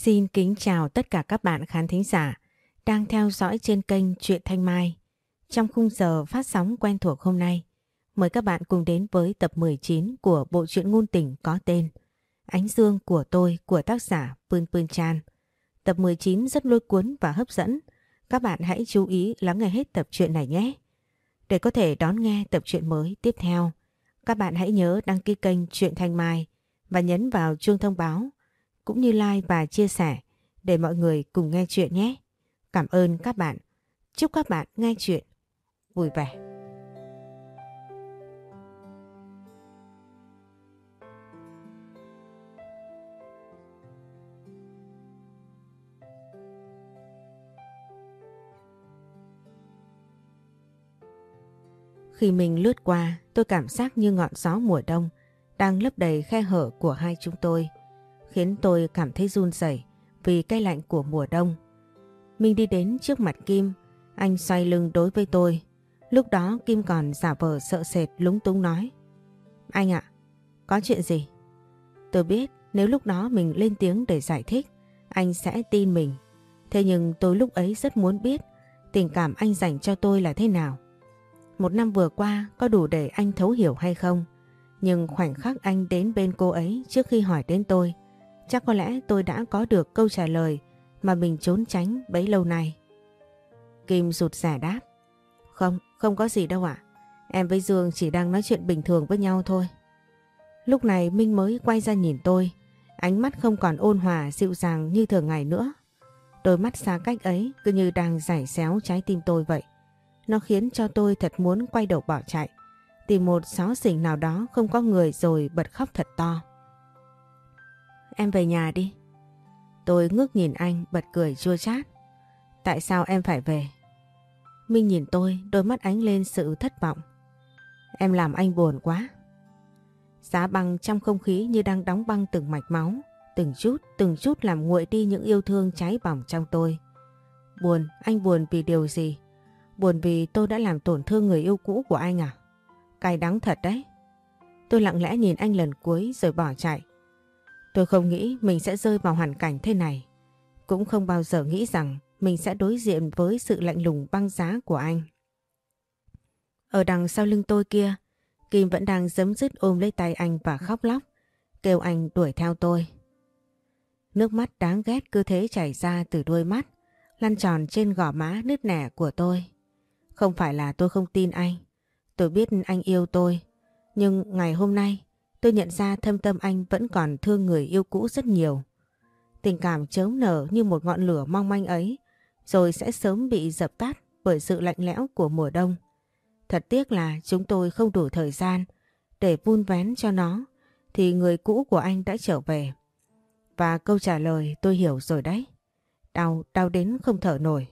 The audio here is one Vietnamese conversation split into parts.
Xin kính chào tất cả các bạn khán thính giả đang theo dõi trên kênh Truyện Thanh Mai. Trong khung giờ phát sóng quen thuộc hôm nay, mời các bạn cùng đến với tập 19 của bộ truyện ngôn tình có tên Ánh Dương của tôi của tác giả Pươn Pươn Chan. Tập 19 rất lôi cuốn và hấp dẫn. Các bạn hãy chú ý lắng nghe hết tập truyện này nhé. Để có thể đón nghe tập truyện mới tiếp theo, các bạn hãy nhớ đăng ký kênh Truyện Thanh Mai và nhấn vào chuông thông báo cũng như like và chia sẻ để mọi người cùng nghe chuyện nhé. Cảm ơn các bạn. Chúc các bạn nghe chuyện vui vẻ. Khi mình lướt qua, tôi cảm giác như ngọn gió mùa đông đang lấp đầy khe hở của hai chúng tôi khiến tôi cảm thấy run rẩy vì cái lạnh của mùa đông. Minh đi đến trước mặt Kim, anh xoay lưng đối với tôi. Lúc đó Kim còn giả vờ sợ sệt lúng túng nói. Anh ạ, có chuyện gì? Tôi biết nếu lúc đó mình lên tiếng để giải thích, anh sẽ tin mình. Thế nhưng tôi lúc ấy rất muốn biết tình cảm anh dành cho tôi là thế nào. Một năm vừa qua có đủ để anh thấu hiểu hay không? Nhưng khoảnh khắc anh đến bên cô ấy trước khi hỏi đến tôi, Chắc có lẽ tôi đã có được câu trả lời mà mình trốn tránh bấy lâu nay. Kim rụt rẻ đáp. Không, không có gì đâu ạ. Em với Dương chỉ đang nói chuyện bình thường với nhau thôi. Lúc này Minh mới quay ra nhìn tôi. Ánh mắt không còn ôn hòa dịu dàng như thường ngày nữa. Đôi mắt xa cách ấy cứ như đang giải xéo trái tim tôi vậy. Nó khiến cho tôi thật muốn quay đầu bỏ chạy. Tìm một xó xỉnh nào đó không có người rồi bật khóc thật to em về nhà đi. Tôi ngước nhìn anh bật cười chua chát. Tại sao em phải về? Minh nhìn tôi, đôi mắt ánh lên sự thất vọng. Em làm anh buồn quá. Giá băng trong không khí như đang đóng băng từng mạch máu, từng chút, từng chút làm nguội đi những yêu thương cháy bỏng trong tôi. Buồn, anh buồn vì điều gì? Buồn vì tôi đã làm tổn thương người yêu cũ của anh à? Cay đắng thật đấy. Tôi lặng lẽ nhìn anh lần cuối rồi bỏ chạy. Tôi không nghĩ mình sẽ rơi vào hoàn cảnh thế này. Cũng không bao giờ nghĩ rằng mình sẽ đối diện với sự lạnh lùng băng giá của anh. Ở đằng sau lưng tôi kia, Kim vẫn đang giấm dứt ôm lấy tay anh và khóc lóc, kêu anh đuổi theo tôi. Nước mắt đáng ghét cứ thế chảy ra từ đôi mắt, lăn tròn trên gò má nứt nẻ của tôi. Không phải là tôi không tin anh, tôi biết anh yêu tôi, nhưng ngày hôm nay Tôi nhận ra thâm tâm anh vẫn còn thương người yêu cũ rất nhiều. Tình cảm chớm nở như một ngọn lửa mong manh ấy, rồi sẽ sớm bị dập tắt bởi sự lạnh lẽo của mùa đông. Thật tiếc là chúng tôi không đủ thời gian để vun vén cho nó, thì người cũ của anh đã trở về. Và câu trả lời tôi hiểu rồi đấy. Đau, đau đến không thở nổi.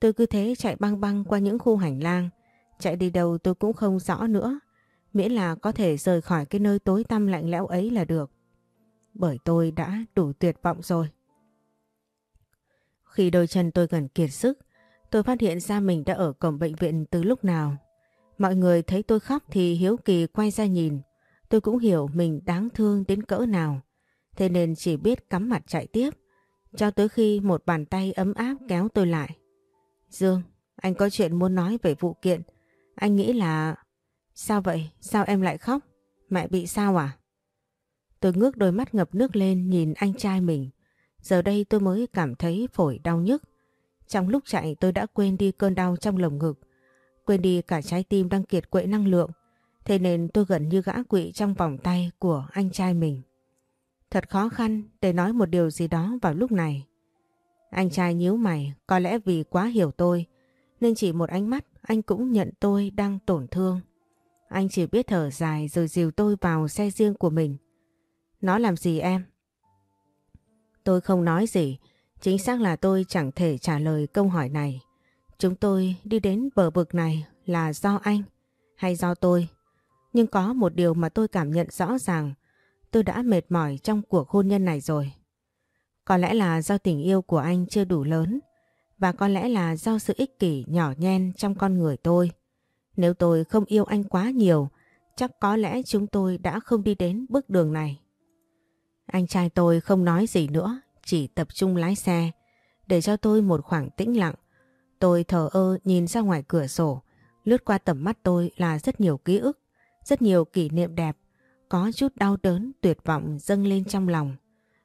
Tôi cứ thế chạy băng băng qua những khu hành lang, chạy đi đâu tôi cũng không rõ nữa miễn là có thể rời khỏi cái nơi tối tăm lạnh lẽo ấy là được. Bởi tôi đã đủ tuyệt vọng rồi. Khi đôi chân tôi gần kiệt sức, tôi phát hiện ra mình đã ở cổng bệnh viện từ lúc nào. Mọi người thấy tôi khóc thì hiếu kỳ quay ra nhìn. Tôi cũng hiểu mình đáng thương đến cỡ nào. Thế nên chỉ biết cắm mặt chạy tiếp. Cho tới khi một bàn tay ấm áp kéo tôi lại. Dương, anh có chuyện muốn nói về vụ kiện. Anh nghĩ là Sao vậy? Sao em lại khóc? Mẹ bị sao à? Tôi ngước đôi mắt ngập nước lên nhìn anh trai mình. Giờ đây tôi mới cảm thấy phổi đau nhức. Trong lúc chạy tôi đã quên đi cơn đau trong lồng ngực. Quên đi cả trái tim đang kiệt quệ năng lượng. Thế nên tôi gần như gã quỵ trong vòng tay của anh trai mình. Thật khó khăn để nói một điều gì đó vào lúc này. Anh trai nhíu mày, có lẽ vì quá hiểu tôi, nên chỉ một ánh mắt anh cũng nhận tôi đang tổn thương. Anh chỉ biết thở dài rồi dìu tôi vào xe riêng của mình. Nó làm gì em? Tôi không nói gì, chính xác là tôi chẳng thể trả lời câu hỏi này. Chúng tôi đi đến bờ vực này là do anh hay do tôi? Nhưng có một điều mà tôi cảm nhận rõ ràng, tôi đã mệt mỏi trong cuộc hôn nhân này rồi. Có lẽ là do tình yêu của anh chưa đủ lớn và có lẽ là do sự ích kỷ nhỏ nhen trong con người tôi. Nếu tôi không yêu anh quá nhiều, chắc có lẽ chúng tôi đã không đi đến bước đường này. Anh trai tôi không nói gì nữa, chỉ tập trung lái xe, để cho tôi một khoảng tĩnh lặng. Tôi thờ ơ nhìn ra ngoài cửa sổ, lướt qua tầm mắt tôi là rất nhiều ký ức, rất nhiều kỷ niệm đẹp, có chút đau đớn, tuyệt vọng dâng lên trong lòng.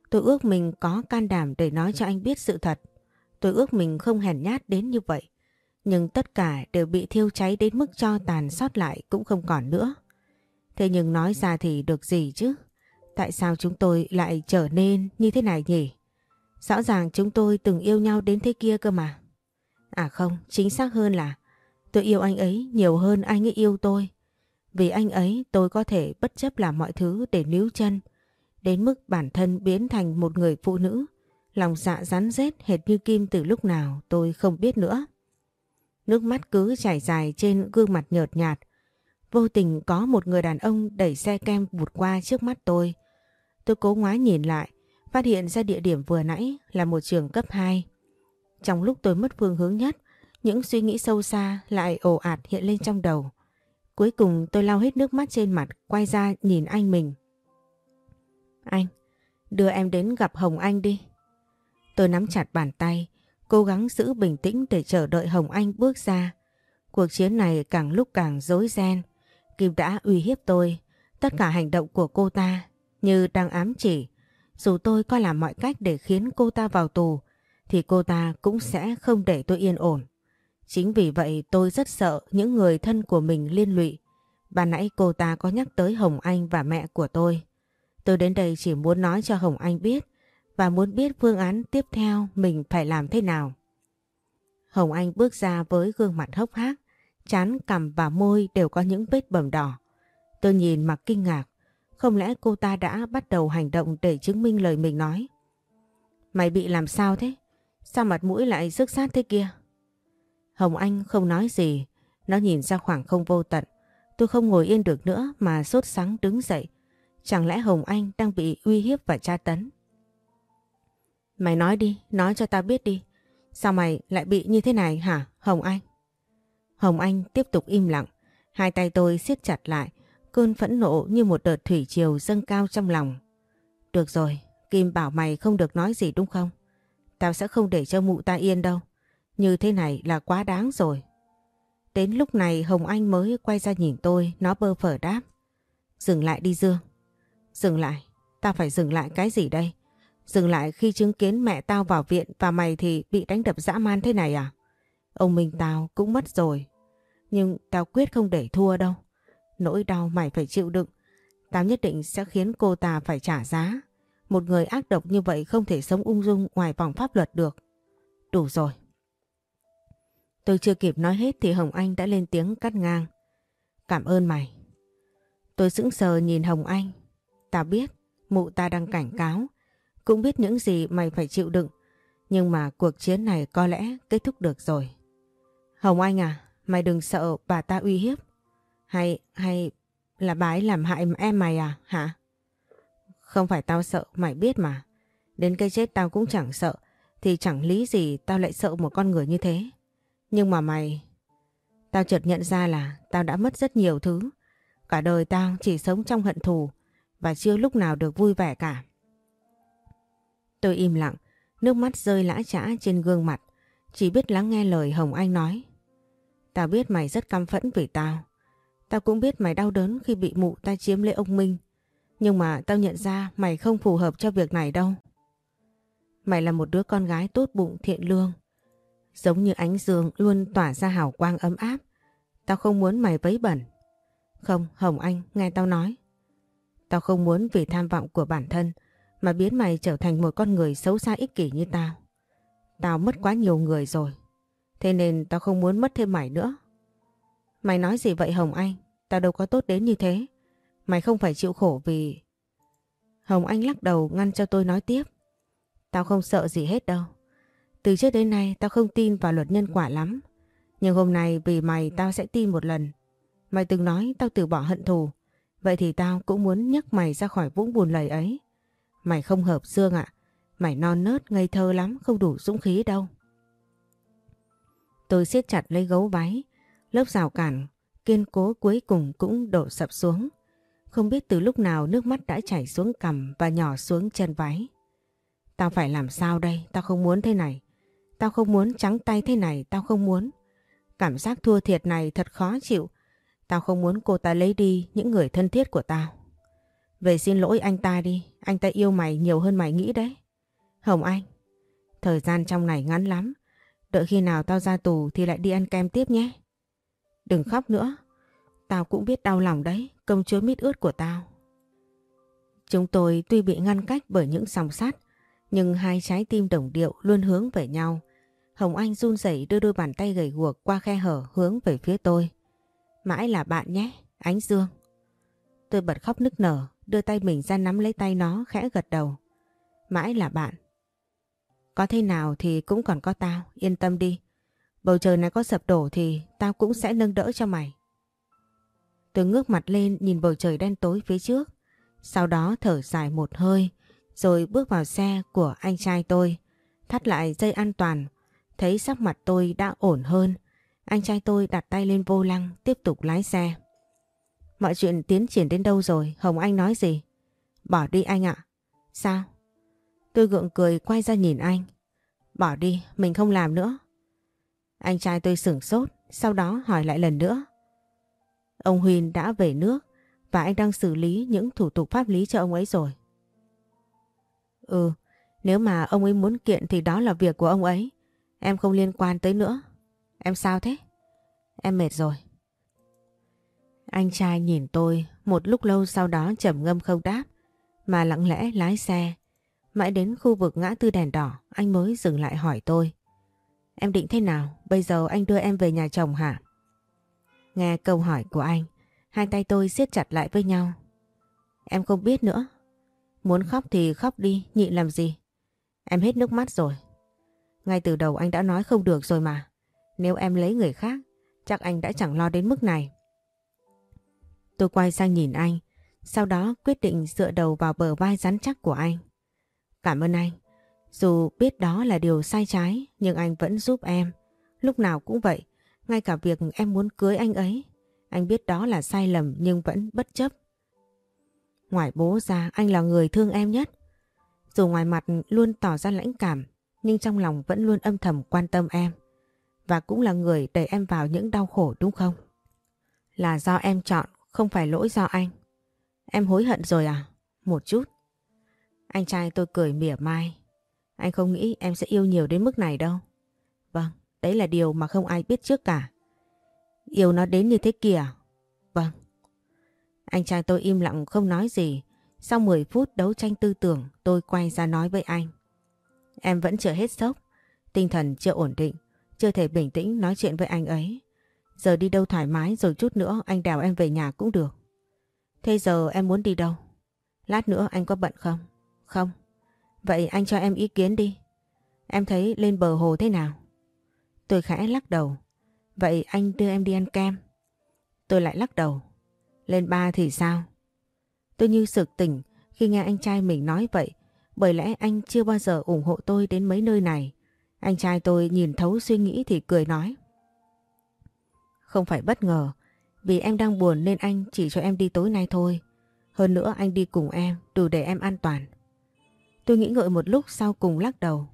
Tôi ước mình có can đảm để nói cho anh biết sự thật. Tôi ước mình không hèn nhát đến như vậy. Nhưng tất cả đều bị thiêu cháy đến mức cho tàn sót lại cũng không còn nữa. Thế nhưng nói ra thì được gì chứ? Tại sao chúng tôi lại trở nên như thế này nhỉ? Rõ ràng chúng tôi từng yêu nhau đến thế kia cơ mà. À không, chính xác hơn là tôi yêu anh ấy nhiều hơn anh ấy yêu tôi. Vì anh ấy tôi có thể bất chấp làm mọi thứ để níu chân. Đến mức bản thân biến thành một người phụ nữ. Lòng dạ rắn rết hệt như kim từ lúc nào tôi không biết nữa. Nước mắt cứ chảy dài trên gương mặt nhợt nhạt. Vô tình có một người đàn ông đẩy xe kem vụt qua trước mắt tôi. Tôi cố ngoái nhìn lại, phát hiện ra địa điểm vừa nãy là một trường cấp 2. Trong lúc tôi mất phương hướng nhất, những suy nghĩ sâu xa lại ồ ạt hiện lên trong đầu. Cuối cùng tôi lau hết nước mắt trên mặt, quay ra nhìn anh mình. Anh, đưa em đến gặp Hồng Anh đi. Tôi nắm chặt bàn tay, cố gắng giữ bình tĩnh để chờ đợi Hồng Anh bước ra. Cuộc chiến này càng lúc càng rối ren. Kim đã uy hiếp tôi, tất cả hành động của cô ta như đang ám chỉ. Dù tôi có làm mọi cách để khiến cô ta vào tù, thì cô ta cũng sẽ không để tôi yên ổn. Chính vì vậy tôi rất sợ những người thân của mình liên lụy. Bà nãy cô ta có nhắc tới Hồng Anh và mẹ của tôi. Tôi đến đây chỉ muốn nói cho Hồng Anh biết và muốn biết phương án tiếp theo mình phải làm thế nào. Hồng Anh bước ra với gương mặt hốc hác, chán cằm và môi đều có những vết bầm đỏ. Tôi nhìn mà kinh ngạc, không lẽ cô ta đã bắt đầu hành động để chứng minh lời mình nói? Mày bị làm sao thế? Sao mặt mũi lại rước sát thế kia? Hồng Anh không nói gì, nó nhìn ra khoảng không vô tận. Tôi không ngồi yên được nữa mà sốt sắng đứng dậy. Chẳng lẽ Hồng Anh đang bị uy hiếp và tra tấn? Mày nói đi, nói cho ta biết đi. Sao mày lại bị như thế này hả, Hồng Anh? Hồng Anh tiếp tục im lặng. Hai tay tôi siết chặt lại. Cơn phẫn nộ như một đợt thủy triều dâng cao trong lòng. Được rồi, Kim bảo mày không được nói gì đúng không? Tao sẽ không để cho mụ ta yên đâu. Như thế này là quá đáng rồi. Đến lúc này Hồng Anh mới quay ra nhìn tôi, nó bơ phở đáp. Dừng lại đi Dương. Dừng lại, tao phải dừng lại cái gì đây? Dừng lại khi chứng kiến mẹ tao vào viện và mày thì bị đánh đập dã man thế này à? Ông Minh tao cũng mất rồi. Nhưng tao quyết không để thua đâu. Nỗi đau mày phải chịu đựng. Tao nhất định sẽ khiến cô ta phải trả giá. Một người ác độc như vậy không thể sống ung dung ngoài vòng pháp luật được. Đủ rồi. Tôi chưa kịp nói hết thì Hồng Anh đã lên tiếng cắt ngang. Cảm ơn mày. Tôi sững sờ nhìn Hồng Anh. Tao biết, mụ ta đang cảnh cáo. Cũng biết những gì mày phải chịu đựng. Nhưng mà cuộc chiến này có lẽ kết thúc được rồi. Hồng Anh à, mày đừng sợ bà ta uy hiếp. Hay, hay là bà ấy làm hại em mày à, hả? Không phải tao sợ, mày biết mà. Đến cái chết tao cũng chẳng sợ. Thì chẳng lý gì tao lại sợ một con người như thế. Nhưng mà mày... Tao chợt nhận ra là tao đã mất rất nhiều thứ. Cả đời tao chỉ sống trong hận thù và chưa lúc nào được vui vẻ cả. Tôi im lặng, nước mắt rơi lã trã trên gương mặt, chỉ biết lắng nghe lời Hồng Anh nói. Tao biết mày rất căm phẫn vì tao. Tao cũng biết mày đau đớn khi bị mụ ta chiếm lấy ông Minh. Nhưng mà tao nhận ra mày không phù hợp cho việc này đâu. Mày là một đứa con gái tốt bụng thiện lương. Giống như ánh dương luôn tỏa ra hào quang ấm áp. Tao không muốn mày vấy bẩn. Không, Hồng Anh, nghe tao nói. Tao không muốn vì tham vọng của bản thân mà biến mày trở thành một con người xấu xa ích kỷ như tao. Tao mất quá nhiều người rồi. Thế nên tao không muốn mất thêm mày nữa. Mày nói gì vậy Hồng Anh? Tao đâu có tốt đến như thế. Mày không phải chịu khổ vì... Hồng Anh lắc đầu ngăn cho tôi nói tiếp. Tao không sợ gì hết đâu. Từ trước đến nay tao không tin vào luật nhân quả lắm. Nhưng hôm nay vì mày tao sẽ tin một lần. Mày từng nói tao từ bỏ hận thù. Vậy thì tao cũng muốn nhấc mày ra khỏi vũng buồn lầy ấy. Mày không hợp Dương ạ. Mày non nớt, ngây thơ lắm, không đủ dũng khí đâu. Tôi siết chặt lấy gấu váy. Lớp rào cản kiên cố cuối cùng cũng đổ sập xuống. Không biết từ lúc nào nước mắt đã chảy xuống cằm và nhỏ xuống chân váy. Tao phải làm sao đây? Tao không muốn thế này. Tao không muốn trắng tay thế này. Tao không muốn. Cảm giác thua thiệt này thật khó chịu. Tao không muốn cô ta lấy đi những người thân thiết của tao. Về xin lỗi anh ta đi. Anh ta yêu mày nhiều hơn mày nghĩ đấy. Hồng Anh. Thời gian trong này ngắn lắm. Đợi khi nào tao ra tù thì lại đi ăn kem tiếp nhé. Đừng khóc nữa. Tao cũng biết đau lòng đấy. Công chúa mít ướt của tao. Chúng tôi tuy bị ngăn cách bởi những sòng sắt, nhưng hai trái tim đồng điệu luôn hướng về nhau. Hồng Anh run rẩy đưa đôi bàn tay gầy guộc qua khe hở hướng về phía tôi. Mãi là bạn nhé, Ánh Dương. Tôi bật khóc nức nở, đưa tay mình ra nắm lấy tay nó khẽ gật đầu. Mãi là bạn. Có thế nào thì cũng còn có tao, yên tâm đi. Bầu trời này có sập đổ thì tao cũng sẽ nâng đỡ cho mày. Tôi ngước mặt lên nhìn bầu trời đen tối phía trước. Sau đó thở dài một hơi rồi bước vào xe của anh trai tôi. Thắt lại dây an toàn. Thấy sắc mặt tôi đã ổn hơn. Anh trai tôi đặt tay lên vô lăng tiếp tục lái xe. Mọi chuyện tiến triển đến đâu rồi? Hồng Anh nói gì? Bỏ đi anh ạ. Sao? Tôi gượng cười quay ra nhìn anh. Bỏ đi, mình không làm nữa. Anh trai tôi sửng sốt, sau đó hỏi lại lần nữa. Ông Huyên đã về nước và anh đang xử lý những thủ tục pháp lý cho ông ấy rồi. Ừ, nếu mà ông ấy muốn kiện thì đó là việc của ông ấy. Em không liên quan tới nữa. Em sao thế? Em mệt rồi. Anh trai nhìn tôi một lúc lâu sau đó trầm ngâm không đáp mà lặng lẽ lái xe. Mãi đến khu vực ngã tư đèn đỏ anh mới dừng lại hỏi tôi. Em định thế nào? Bây giờ anh đưa em về nhà chồng hả? Nghe câu hỏi của anh, hai tay tôi siết chặt lại với nhau. Em không biết nữa. Muốn khóc thì khóc đi, nhịn làm gì? Em hết nước mắt rồi. Ngay từ đầu anh đã nói không được rồi mà. Nếu em lấy người khác, chắc anh đã chẳng lo đến mức này. Tôi quay sang nhìn anh, sau đó quyết định dựa đầu vào bờ vai rắn chắc của anh. Cảm ơn anh. Dù biết đó là điều sai trái, nhưng anh vẫn giúp em. Lúc nào cũng vậy, ngay cả việc em muốn cưới anh ấy. Anh biết đó là sai lầm nhưng vẫn bất chấp. Ngoài bố ra, anh là người thương em nhất. Dù ngoài mặt luôn tỏ ra lãnh cảm, nhưng trong lòng vẫn luôn âm thầm quan tâm em. Và cũng là người đẩy em vào những đau khổ đúng không? Là do em chọn, không phải lỗi do anh. Em hối hận rồi à? Một chút. Anh trai tôi cười mỉa mai. Anh không nghĩ em sẽ yêu nhiều đến mức này đâu. Vâng, đấy là điều mà không ai biết trước cả. Yêu nó đến như thế kìa. Vâng. Anh trai tôi im lặng không nói gì. Sau 10 phút đấu tranh tư tưởng tôi quay ra nói với anh. Em vẫn chưa hết sốc. Tinh thần chưa ổn định. Chưa thể bình tĩnh nói chuyện với anh ấy. Giờ đi đâu thoải mái, rồi chút nữa anh đèo em về nhà cũng được. Thế giờ em muốn đi đâu? Lát nữa anh có bận không? Không. Vậy anh cho em ý kiến đi. Em thấy lên bờ hồ thế nào? Tôi khẽ lắc đầu. Vậy anh đưa em đi ăn kem. Tôi lại lắc đầu. Lên ba thì sao? Tôi như sực tỉnh khi nghe anh trai mình nói vậy. Bởi lẽ anh chưa bao giờ ủng hộ tôi đến mấy nơi này. Anh trai tôi nhìn thấu suy nghĩ thì cười nói. Không phải bất ngờ. Vì em đang buồn nên anh chỉ cho em đi tối nay thôi. Hơn nữa anh đi cùng em đủ để em an toàn. Tôi nghĩ ngợi một lúc sau cùng lắc đầu.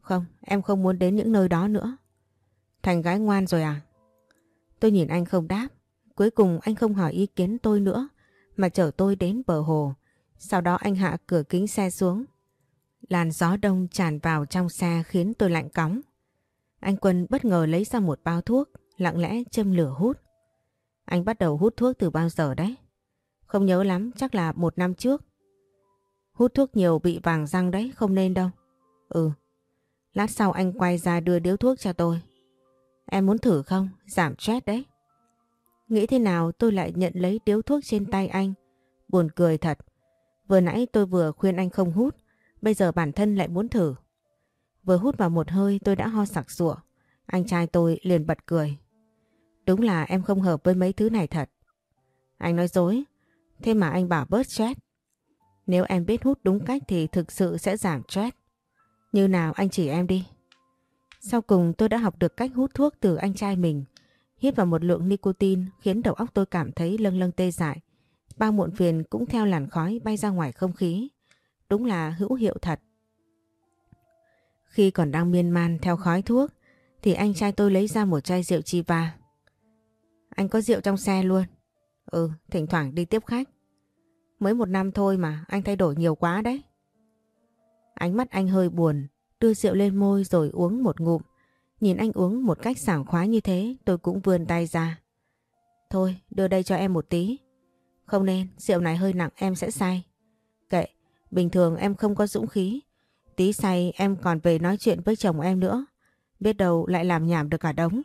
Không, em không muốn đến những nơi đó nữa. Thành gái ngoan rồi à? Tôi nhìn anh không đáp. Cuối cùng anh không hỏi ý kiến tôi nữa mà chở tôi đến bờ hồ. Sau đó anh hạ cửa kính xe xuống. Làn gió đông tràn vào trong xe khiến tôi lạnh cóng. Anh Quân bất ngờ lấy ra một bao thuốc, lặng lẽ châm lửa hút. Anh bắt đầu hút thuốc từ bao giờ đấy? Không nhớ lắm, chắc là một năm trước. Hút thuốc nhiều bị vàng răng đấy, không nên đâu. Ừ. Lát sau anh quay ra đưa điếu thuốc cho tôi. Em muốn thử không? Giảm stress đấy. Nghĩ thế nào tôi lại nhận lấy điếu thuốc trên tay anh. Buồn cười thật. Vừa nãy tôi vừa khuyên anh không hút. Bây giờ bản thân lại muốn thử. Vừa hút vào một hơi tôi đã ho sặc sụa. Anh trai tôi liền bật cười. Đúng là em không hợp với mấy thứ này thật. Anh nói dối. Thế mà anh bảo bớt stress. Nếu em biết hút đúng cách thì thực sự sẽ giảm stress. Như nào anh chỉ em đi. Sau cùng tôi đã học được cách hút thuốc từ anh trai mình. Hít vào một lượng nicotine khiến đầu óc tôi cảm thấy lâng lâng tê dại. Bao muộn phiền cũng theo làn khói bay ra ngoài không khí. Đúng là hữu hiệu thật. Khi còn đang miên man theo khói thuốc, thì anh trai tôi lấy ra một chai rượu Chiva. Anh có rượu trong xe luôn. Ừ, thỉnh thoảng đi tiếp khách. Mới một năm thôi mà anh thay đổi nhiều quá đấy. Ánh mắt anh hơi buồn, đưa rượu lên môi rồi uống một ngụm. Nhìn anh uống một cách sảng khoái như thế tôi cũng vươn tay ra. Thôi đưa đây cho em một tí. Không nên, rượu này hơi nặng em sẽ say. Kệ, bình thường em không có dũng khí. Tí say em còn về nói chuyện với chồng em nữa. Biết đâu lại làm nhảm được cả đống.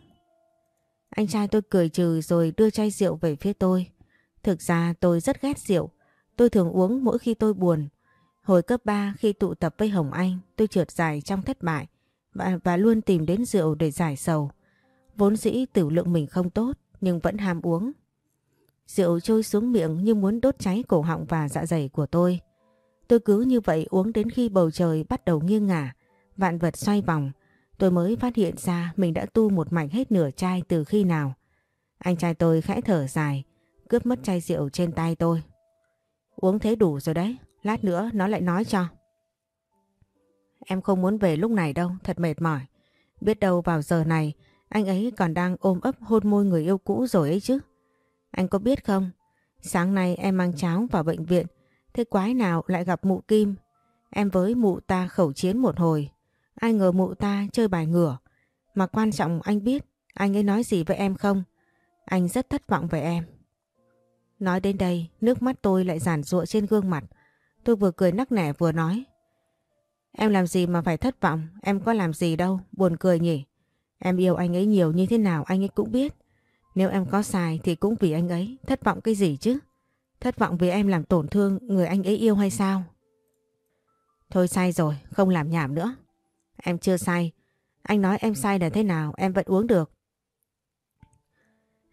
Anh trai tôi cười trừ rồi đưa chai rượu về phía tôi. Thực ra tôi rất ghét rượu. Tôi thường uống mỗi khi tôi buồn. Hồi cấp 3 khi tụ tập với Hồng Anh, tôi trượt dài trong thất bại và, và luôn tìm đến rượu để giải sầu. Vốn dĩ tử lượng mình không tốt nhưng vẫn ham uống. Rượu trôi xuống miệng như muốn đốt cháy cổ họng và dạ dày của tôi. Tôi cứ như vậy uống đến khi bầu trời bắt đầu nghiêng ngả, vạn vật xoay vòng. Tôi mới phát hiện ra mình đã tu một mảnh hết nửa chai từ khi nào. Anh trai tôi khẽ thở dài, cướp mất chai rượu trên tay tôi. Uống thế đủ rồi đấy, lát nữa nó lại nói cho. Em không muốn về lúc này đâu, thật mệt mỏi. Biết đâu vào giờ này anh ấy còn đang ôm ấp hôn môi người yêu cũ rồi ấy chứ. Anh có biết không, sáng nay em mang cháo vào bệnh viện, thế quái nào lại gặp mụ Kim. Em với mụ ta khẩu chiến một hồi, ai ngờ mụ ta chơi bài ngửa. Mà quan trọng anh biết anh ấy nói gì với em không? Anh rất thất vọng về em. Nói đến đây, nước mắt tôi lại giản rụa trên gương mặt. Tôi vừa cười nắc nẻ vừa nói. Em làm gì mà phải thất vọng, em có làm gì đâu, buồn cười nhỉ. Em yêu anh ấy nhiều như thế nào anh ấy cũng biết. Nếu em có sai thì cũng vì anh ấy, thất vọng cái gì chứ? Thất vọng vì em làm tổn thương người anh ấy yêu hay sao? Thôi sai rồi, không làm nhảm nữa. Em chưa sai. Anh nói em sai là thế nào em vẫn uống được.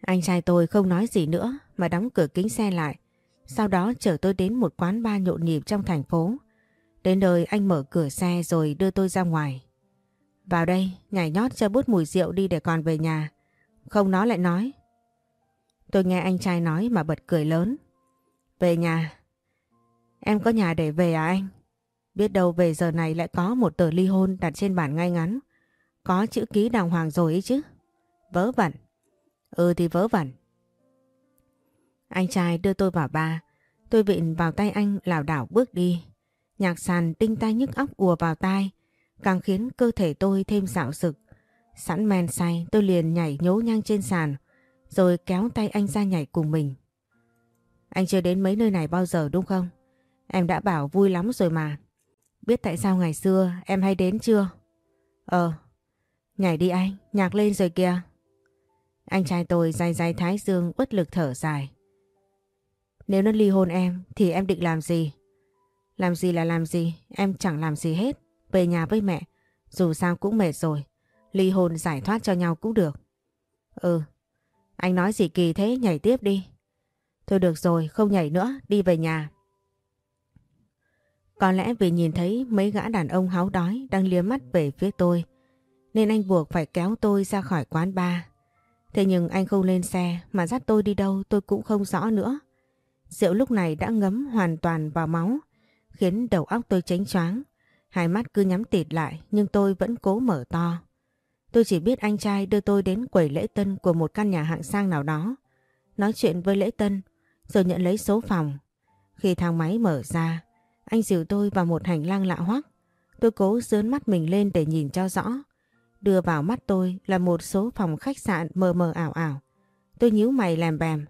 Anh trai tôi không nói gì nữa mà đóng cửa kính xe lại. Sau đó chở tôi đến một quán bar nhộn nhịp trong thành phố. Đến nơi anh mở cửa xe rồi đưa tôi ra ngoài. Vào đây, nhảy nhót cho bút mùi rượu đi để còn về nhà. Không nó lại nói. Tôi nghe anh trai nói mà bật cười lớn. Về nhà. Em có nhà để về à anh? Biết đâu về giờ này lại có một tờ ly hôn đặt trên bàn ngay ngắn. Có chữ ký đàng hoàng rồi ấy chứ. Vớ vẩn. Ừ thì vớ vẩn. Anh trai đưa tôi vào ba. Tôi vịn vào tay anh, lảo đảo bước đi. Nhạc sàn tinh tai nhức óc ùa vào tai, càng khiến cơ thể tôi thêm dạo sực. Sẵn men say, tôi liền nhảy nhố nhang trên sàn, rồi kéo tay anh ra nhảy cùng mình. Anh chưa đến mấy nơi này bao giờ, đúng không? Em đã bảo vui lắm rồi mà. Biết tại sao ngày xưa em hay đến chưa? Ờ, nhảy đi anh, nhạc lên rồi kìa. Anh trai tôi dài dài thái dương bất lực thở dài. Nếu nó ly hôn em thì em định làm gì? Làm gì là làm gì, em chẳng làm gì hết. Về nhà với mẹ, dù sao cũng mệt rồi. Ly hôn giải thoát cho nhau cũng được. Ừ, anh nói gì kỳ thế nhảy tiếp đi. Thôi được rồi, không nhảy nữa, đi về nhà. Có lẽ vì nhìn thấy mấy gã đàn ông háo đói đang liếm mắt về phía tôi, nên anh buộc phải kéo tôi ra khỏi quán bar. Thế nhưng anh không lên xe mà dắt tôi đi đâu tôi cũng không rõ nữa. Rượu lúc này đã ngấm hoàn toàn vào máu, khiến đầu óc tôi chánh choáng. Hai mắt cứ nhắm tịt lại nhưng tôi vẫn cố mở to. Tôi chỉ biết anh trai đưa tôi đến quầy lễ tân của một căn nhà hạng sang nào đó. Nói chuyện với lễ tân rồi nhận lấy số phòng. Khi thang máy mở ra, anh dìu tôi vào một hành lang lạ hoắc. Tôi cố dướn mắt mình lên để nhìn cho rõ. Đưa vào mắt tôi là một số phòng khách sạn mờ mờ ảo ảo. Tôi nhíu mày làm bèm.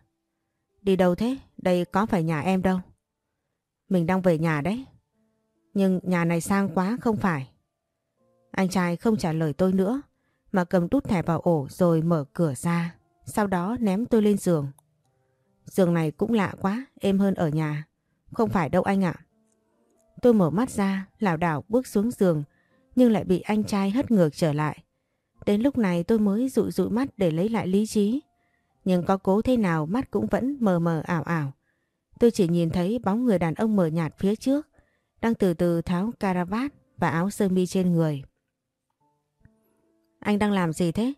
Đi đâu thế? Đây có phải nhà em đâu. Mình đang về nhà đấy. Nhưng nhà này sang quá không phải. Anh trai không trả lời tôi nữa mà cầm đút thẻ vào ổ rồi mở cửa ra. Sau đó ném tôi lên giường. Giường này cũng lạ quá, êm hơn ở nhà. Không phải đâu anh ạ. Tôi mở mắt ra, lảo đảo bước xuống giường nhưng lại bị anh trai hất ngược trở lại. Đến lúc này tôi mới dụi dụi mắt để lấy lại lý trí. Nhưng có cố thế nào mắt cũng vẫn mờ mờ ảo ảo. Tôi chỉ nhìn thấy bóng người đàn ông mờ nhạt phía trước đang từ từ tháo caravat và áo sơ mi trên người. Anh đang làm gì thế?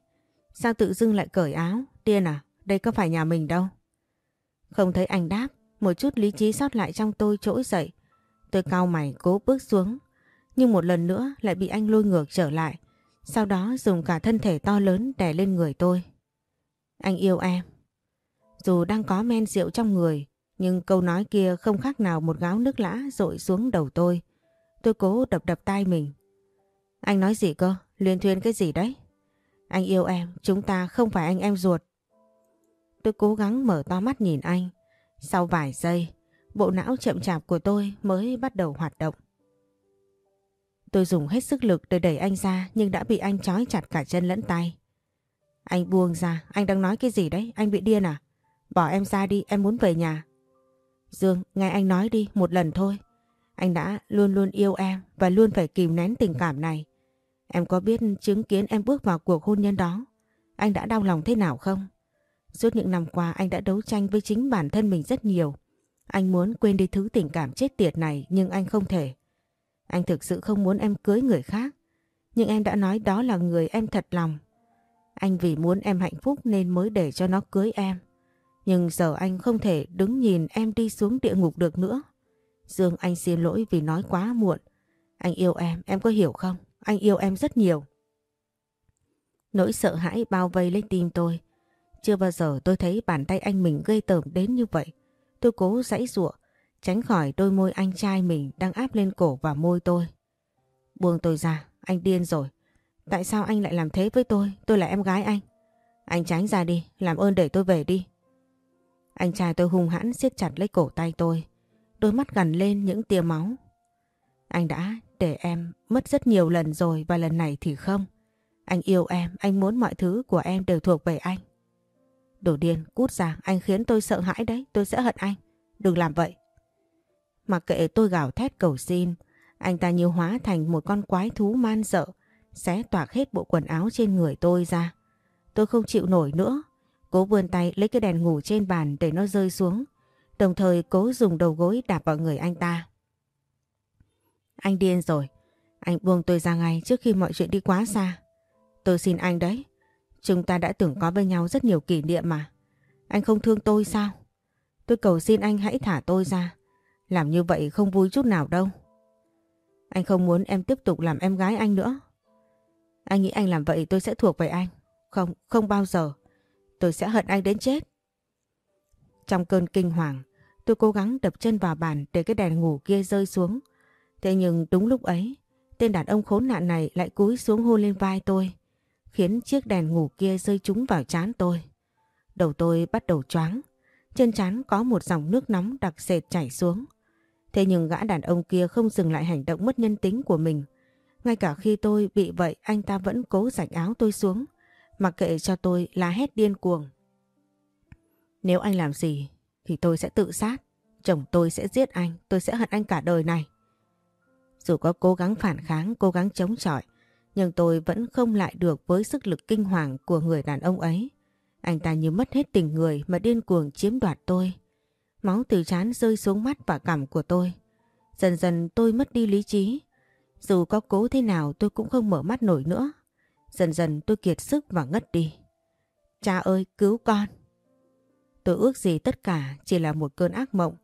Sao tự dưng lại cởi áo? Điên à? Đây có phải nhà mình đâu. Không thấy anh đáp, một chút lý trí sót lại trong tôi trỗi dậy. Tôi cao mày cố bước xuống. Nhưng một lần nữa lại bị anh lôi ngược trở lại. Sau đó dùng cả thân thể to lớn đè lên người tôi. Anh yêu em. Dù đang có men rượu trong người, nhưng câu nói kia không khác nào một gáo nước lã rội xuống đầu tôi. Tôi cố đập đập tay mình. Anh nói gì cơ? Liên thuyên cái gì đấy? Anh yêu em, chúng ta không phải anh em ruột. Tôi cố gắng mở to mắt nhìn anh. Sau vài giây, bộ não chậm chạp của tôi mới bắt đầu hoạt động. Tôi dùng hết sức lực để đẩy anh ra nhưng đã bị anh trói chặt cả chân lẫn tay. Anh buông ra, anh đang nói cái gì đấy? Anh bị điên à? Bỏ em ra đi, em muốn về nhà. Dương, nghe anh nói đi, một lần thôi. Anh đã luôn luôn yêu em và luôn phải kìm nén tình cảm này. Em có biết chứng kiến em bước vào cuộc hôn nhân đó, anh đã đau lòng thế nào không? Suốt những năm qua anh đã đấu tranh với chính bản thân mình rất nhiều. Anh muốn quên đi thứ tình cảm chết tiệt này nhưng anh không thể. Anh thực sự không muốn em cưới người khác. Nhưng em đã nói đó là người em thật lòng. Anh vì muốn em hạnh phúc nên mới để cho nó cưới em. Nhưng giờ anh không thể đứng nhìn em đi xuống địa ngục được nữa. Dương anh xin lỗi vì nói quá muộn. Anh yêu em, em có hiểu không? Anh yêu em rất nhiều. Nỗi sợ hãi bao vây lấy tim tôi. Chưa bao giờ tôi thấy bàn tay anh mình gây tởm đến như vậy. Tôi cố giãy giụa, tránh khỏi đôi môi anh trai mình đang áp lên cổ và môi tôi. Buông tôi ra, anh điên rồi. Tại sao anh lại làm thế với tôi? Tôi là em gái anh. Anh tránh ra đi, làm ơn để tôi về đi. Anh trai tôi hung hãn siết chặt lấy cổ tay tôi. Đôi mắt gần lên những tia máu. Anh đã để em mất rất nhiều lần rồi và lần này thì không. Anh yêu em, anh muốn mọi thứ của em đều thuộc về anh. Đồ điên, cút ra, anh khiến tôi sợ hãi đấy, tôi sẽ hận anh. Đừng làm vậy. Mặc kệ tôi gào thét cầu xin, anh ta như hóa thành một con quái thú man dợ, xé toạc hết bộ quần áo trên người tôi ra. Tôi không chịu nổi nữa, cố vươn tay lấy cái đèn ngủ trên bàn để nó rơi xuống, đồng thời cố dùng đầu gối đạp vào người anh ta. Anh điên rồi, anh buông tôi ra ngay trước khi mọi chuyện đi quá xa. Tôi xin anh đấy, chúng ta đã từng có với nhau rất nhiều kỷ niệm mà. Anh không thương tôi sao? Tôi cầu xin anh hãy thả tôi ra. Làm như vậy không vui chút nào đâu. Anh không muốn em tiếp tục làm em gái anh nữa. Anh nghĩ anh làm vậy tôi sẽ thuộc về anh. Không, không bao giờ. Tôi sẽ hận anh đến chết. Trong cơn kinh hoàng, tôi cố gắng đập chân vào bàn để cái đèn ngủ kia rơi xuống. Thế nhưng đúng lúc ấy, tên đàn ông khốn nạn này lại cúi xuống hôn lên vai tôi, khiến chiếc đèn ngủ kia rơi trúng vào trán tôi. Đầu tôi bắt đầu choáng, trên trán có một dòng nước nóng đặc sệt chảy xuống. Thế nhưng gã đàn ông kia không dừng lại hành động mất nhân tính của mình. Ngay cả khi tôi bị vậy anh ta vẫn cố rạch áo tôi xuống, mặc kệ cho tôi la hét điên cuồng. Nếu anh làm gì thì tôi sẽ tự sát. Chồng tôi sẽ giết anh, tôi sẽ hận anh cả đời này. Dù có cố gắng phản kháng, cố gắng chống chọi, nhưng tôi vẫn không lại được với sức lực kinh hoàng của người đàn ông ấy. Anh ta như mất hết tình người mà điên cuồng chiếm đoạt tôi. Máu từ trán rơi xuống mắt và cằm của tôi. Dần dần tôi mất đi lý trí. Dù có cố thế nào tôi cũng không mở mắt nổi nữa. Dần dần tôi kiệt sức và ngất đi. Cha ơi, cứu con. Tôi ước gì tất cả chỉ là một cơn ác mộng.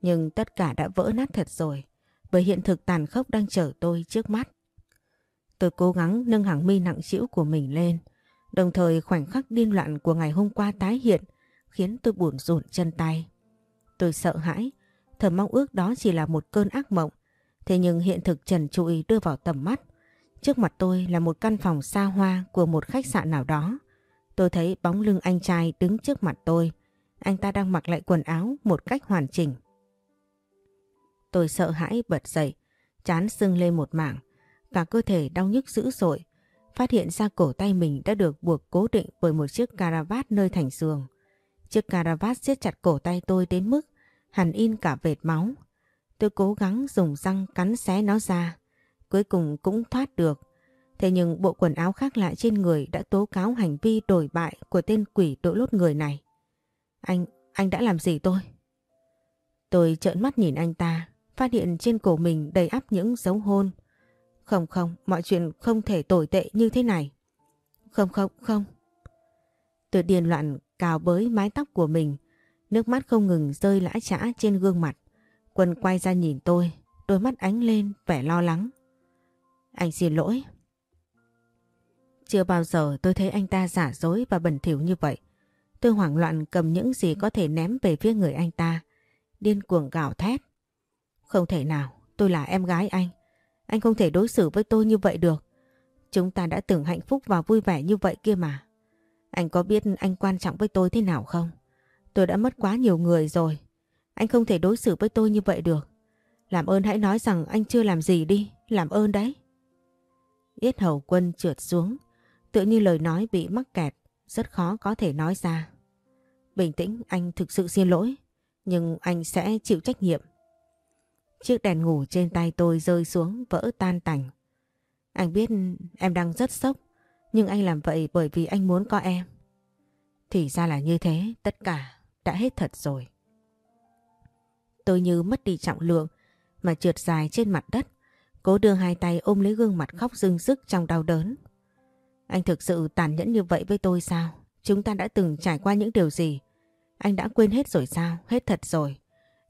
Nhưng tất cả đã vỡ nát thật rồi. Bởi hiện thực tàn khốc đang chở tôi trước mắt. Tôi cố gắng nâng hàng mi nặng trĩu của mình lên. Đồng thời khoảnh khắc điên loạn của ngày hôm qua tái hiện khiến tôi buồn rộn chân tay. Tôi sợ hãi, thầm mong ước đó chỉ là một cơn ác mộng. Thế nhưng hiện thực trần trụi đưa vào tầm mắt. Trước mặt tôi là một căn phòng xa hoa của một khách sạn nào đó. Tôi thấy bóng lưng anh trai đứng trước mặt tôi. Anh ta đang mặc lại quần áo một cách hoàn chỉnh. Tôi sợ hãi bật dậy, chán sưng lên một mảng. Cả cơ thể đau nhức dữ dội. Phát hiện ra cổ tay mình đã được buộc cố định bởi một chiếc caravat nơi thành giường. Chiếc caravat siết chặt cổ tay tôi đến mức hẳn in cả vệt máu. Tôi cố gắng dùng răng cắn xé nó ra. Cuối cùng cũng thoát được. Thế nhưng bộ quần áo khác lại trên người đã tố cáo hành vi đổi bại của tên quỷ đội lốt người này. Anh, anh đã làm gì tôi? Tôi trợn mắt nhìn anh ta, phát hiện trên cổ mình đầy ắp những dấu hôn. Không không, mọi chuyện không thể tồi tệ như thế này. Không không không. Tôi điên loạn cào bới mái tóc của mình, nước mắt không ngừng rơi lã chã trên gương mặt. Quân quay ra nhìn tôi, đôi mắt ánh lên vẻ lo lắng. Anh xin lỗi. Chưa bao giờ tôi thấy anh ta giả dối và bẩn thỉu như vậy. Tôi hoảng loạn cầm những gì có thể ném về phía người anh ta. Điên cuồng gào thét. Không thể nào, tôi là em gái anh. Anh không thể đối xử với tôi như vậy được. Chúng ta đã từng hạnh phúc và vui vẻ như vậy kia mà. Anh có biết anh quan trọng với tôi thế nào không? Tôi đã mất quá nhiều người rồi. Anh không thể đối xử với tôi như vậy được. Làm ơn hãy nói rằng anh chưa làm gì đi. Làm ơn đấy. Yết hầu quân trượt xuống. Tự như lời nói bị mắc kẹt. Rất khó có thể nói ra. Bình tĩnh, anh thực sự xin lỗi. Nhưng anh sẽ chịu trách nhiệm. Chiếc đèn ngủ trên tay tôi rơi xuống vỡ tan tành. Anh biết em đang rất sốc. Nhưng anh làm vậy bởi vì anh muốn có em. Thì ra là như thế, tất cả đã hết thật rồi. Tôi như mất đi trọng lượng mà trượt dài trên mặt đất. Cố đưa hai tay ôm lấy gương mặt khóc rưng rức trong đau đớn. Anh thực sự tàn nhẫn như vậy với tôi sao? Chúng ta đã từng trải qua những điều gì? Anh đã quên hết rồi sao? Hết thật rồi.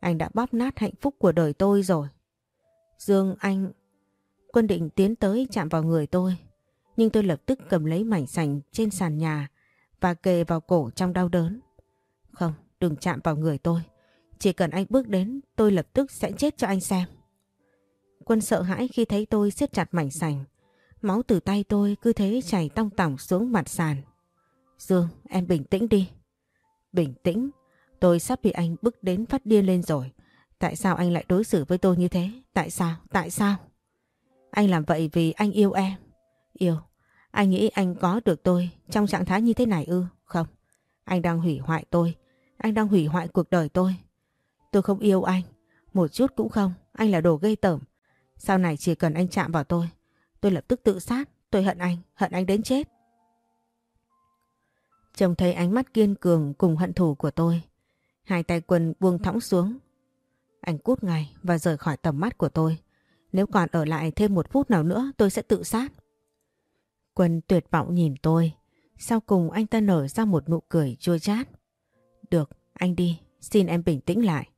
Anh đã bóp nát hạnh phúc của đời tôi rồi. Dương anh... Quân định tiến tới chạm vào người tôi. Nhưng tôi lập tức cầm lấy mảnh sành trên sàn nhà và kề vào cổ trong đau đớn. Không, đừng chạm vào người tôi. Chỉ cần anh bước đến tôi lập tức sẽ chết cho anh xem. Quân sợ hãi khi thấy tôi siết chặt mảnh sành. Máu từ tay tôi cứ thế chảy tong tỏng xuống mặt sàn. Dương, em bình tĩnh đi. Bình tĩnh? Tôi sắp bị anh bức đến phát điên lên rồi. Tại sao anh lại đối xử với tôi như thế? Tại sao? Tại sao? Anh làm vậy vì anh yêu em. Yêu? Anh nghĩ anh có được tôi trong trạng thái như thế này ư? Không. Anh đang hủy hoại tôi. Anh đang hủy hoại cuộc đời tôi. Tôi không yêu anh. Một chút cũng không. Anh là đồ gây tởm. Sau này chỉ cần anh chạm vào tôi. Tôi lập tức tự sát. Tôi hận anh. Hận anh đến chết. Trông thấy ánh mắt kiên cường cùng hận thù của tôi. Hai tay quân buông thõng xuống. Anh cút ngay và rời khỏi tầm mắt của tôi. Nếu còn ở lại thêm một phút nào nữa tôi sẽ tự sát. Quân tuyệt vọng nhìn tôi. Sau cùng anh ta nở ra một nụ cười chua chát. Được, anh đi, xin em bình tĩnh lại.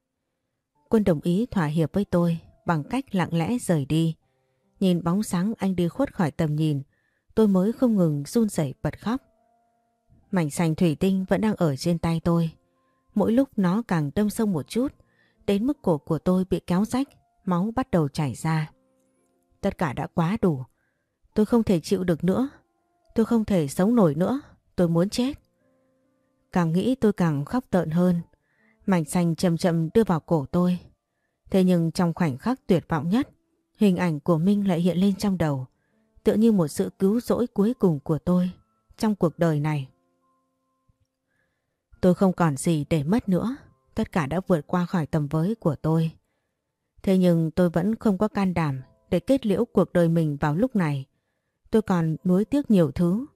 Quân đồng ý thỏa hiệp với tôi bằng cách lặng lẽ rời đi. Nhìn bóng sáng anh đi khuất khỏi tầm nhìn, tôi mới không ngừng run rẩy bật khóc. Mảnh sành thủy tinh vẫn đang ở trên tay tôi. Mỗi lúc nó càng đâm sâu một chút, đến mức cổ của tôi bị kéo rách, máu bắt đầu chảy ra. Tất cả đã quá đủ. Tôi không thể chịu được nữa. Tôi không thể sống nổi nữa. Tôi muốn chết. Càng nghĩ tôi càng khóc tợn hơn. Mảnh xanh chậm chậm đưa vào cổ tôi. Thế nhưng trong khoảnh khắc tuyệt vọng nhất, hình ảnh của Minh lại hiện lên trong đầu. Tựa như một sự cứu rỗi cuối cùng của tôi trong cuộc đời này. Tôi không còn gì để mất nữa. Tất cả đã vượt qua khỏi tầm với của tôi. Thế nhưng tôi vẫn không có can đảm để kết liễu cuộc đời mình vào lúc này. Tôi còn nuối tiếc nhiều thứ.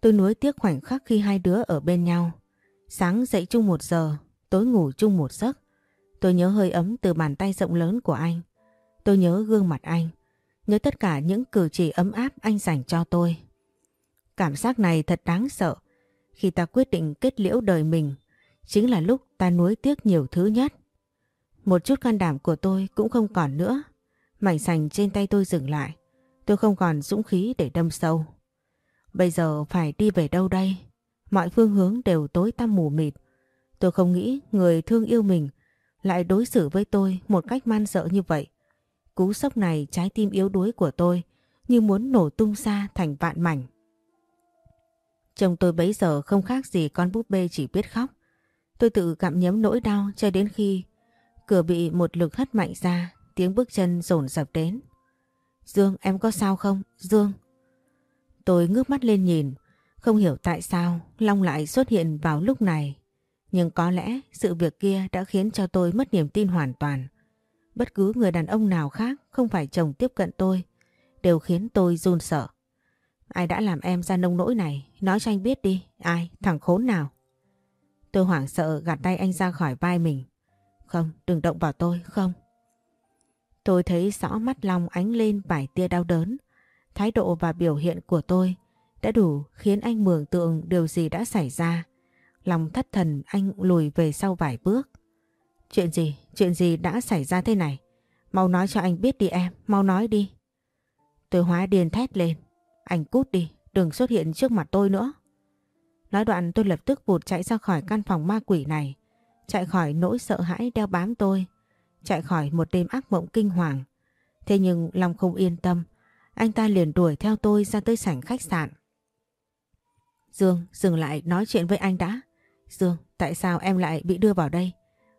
Tôi nuối tiếc khoảnh khắc khi hai đứa ở bên nhau. Sáng dậy chung một giờ, tối ngủ chung một giấc. Tôi nhớ hơi ấm từ bàn tay rộng lớn của anh. Tôi nhớ gương mặt anh. Nhớ tất cả những cử chỉ ấm áp anh dành cho tôi. Cảm giác này thật đáng sợ. Khi ta quyết định kết liễu đời mình, chính là lúc ta nuối tiếc nhiều thứ nhất. Một chút can đảm của tôi cũng không còn nữa. Mảnh sành trên tay tôi dừng lại. Tôi không còn dũng khí để đâm sâu. Bây giờ phải đi về đâu đây? Mọi phương hướng đều tối tăm mù mịt. Tôi không nghĩ người thương yêu mình lại đối xử với tôi một cách man dợ như vậy. Cú sốc này trái tim yếu đuối của tôi như muốn nổ tung ra thành vạn mảnh. Chồng tôi bấy giờ không khác gì con búp bê chỉ biết khóc. Tôi tự gặm nhấm nỗi đau cho đến khi cửa bị một lực hất mạnh ra, tiếng bước chân rồn rập đến. Dương em có sao không? Dương. Tôi ngước mắt lên nhìn, không hiểu tại sao Long lại xuất hiện vào lúc này. Nhưng có lẽ sự việc kia đã khiến cho tôi mất niềm tin hoàn toàn. Bất cứ người đàn ông nào khác không phải chồng tiếp cận tôi đều khiến tôi run sợ. Ai đã làm em ra nông nỗi này? Nói cho anh biết đi. Ai? Thằng khốn nào? Tôi hoảng sợ gạt tay anh ra khỏi vai mình. Không, đừng động vào tôi, không. Tôi thấy rõ mắt Long ánh lên vài tia đau đớn. Thái độ và biểu hiện của tôi đã đủ khiến anh mường tượng điều gì đã xảy ra. Lòng thất thần anh lùi về sau vài bước. Chuyện gì? Chuyện gì đã xảy ra thế này? Mau nói cho anh biết đi em, mau nói đi. Tôi hóa điên thét lên. Anh cút đi, đừng xuất hiện trước mặt tôi nữa. Nói đoạn tôi lập tức vụt chạy ra khỏi căn phòng ma quỷ này. Chạy khỏi nỗi sợ hãi đeo bám tôi. Chạy khỏi một đêm ác mộng kinh hoàng. Thế nhưng Long không yên tâm. Anh ta liền đuổi theo tôi ra tới sảnh khách sạn. Dương, dừng lại nói chuyện với anh đã. Dương, tại sao em lại bị đưa vào đây?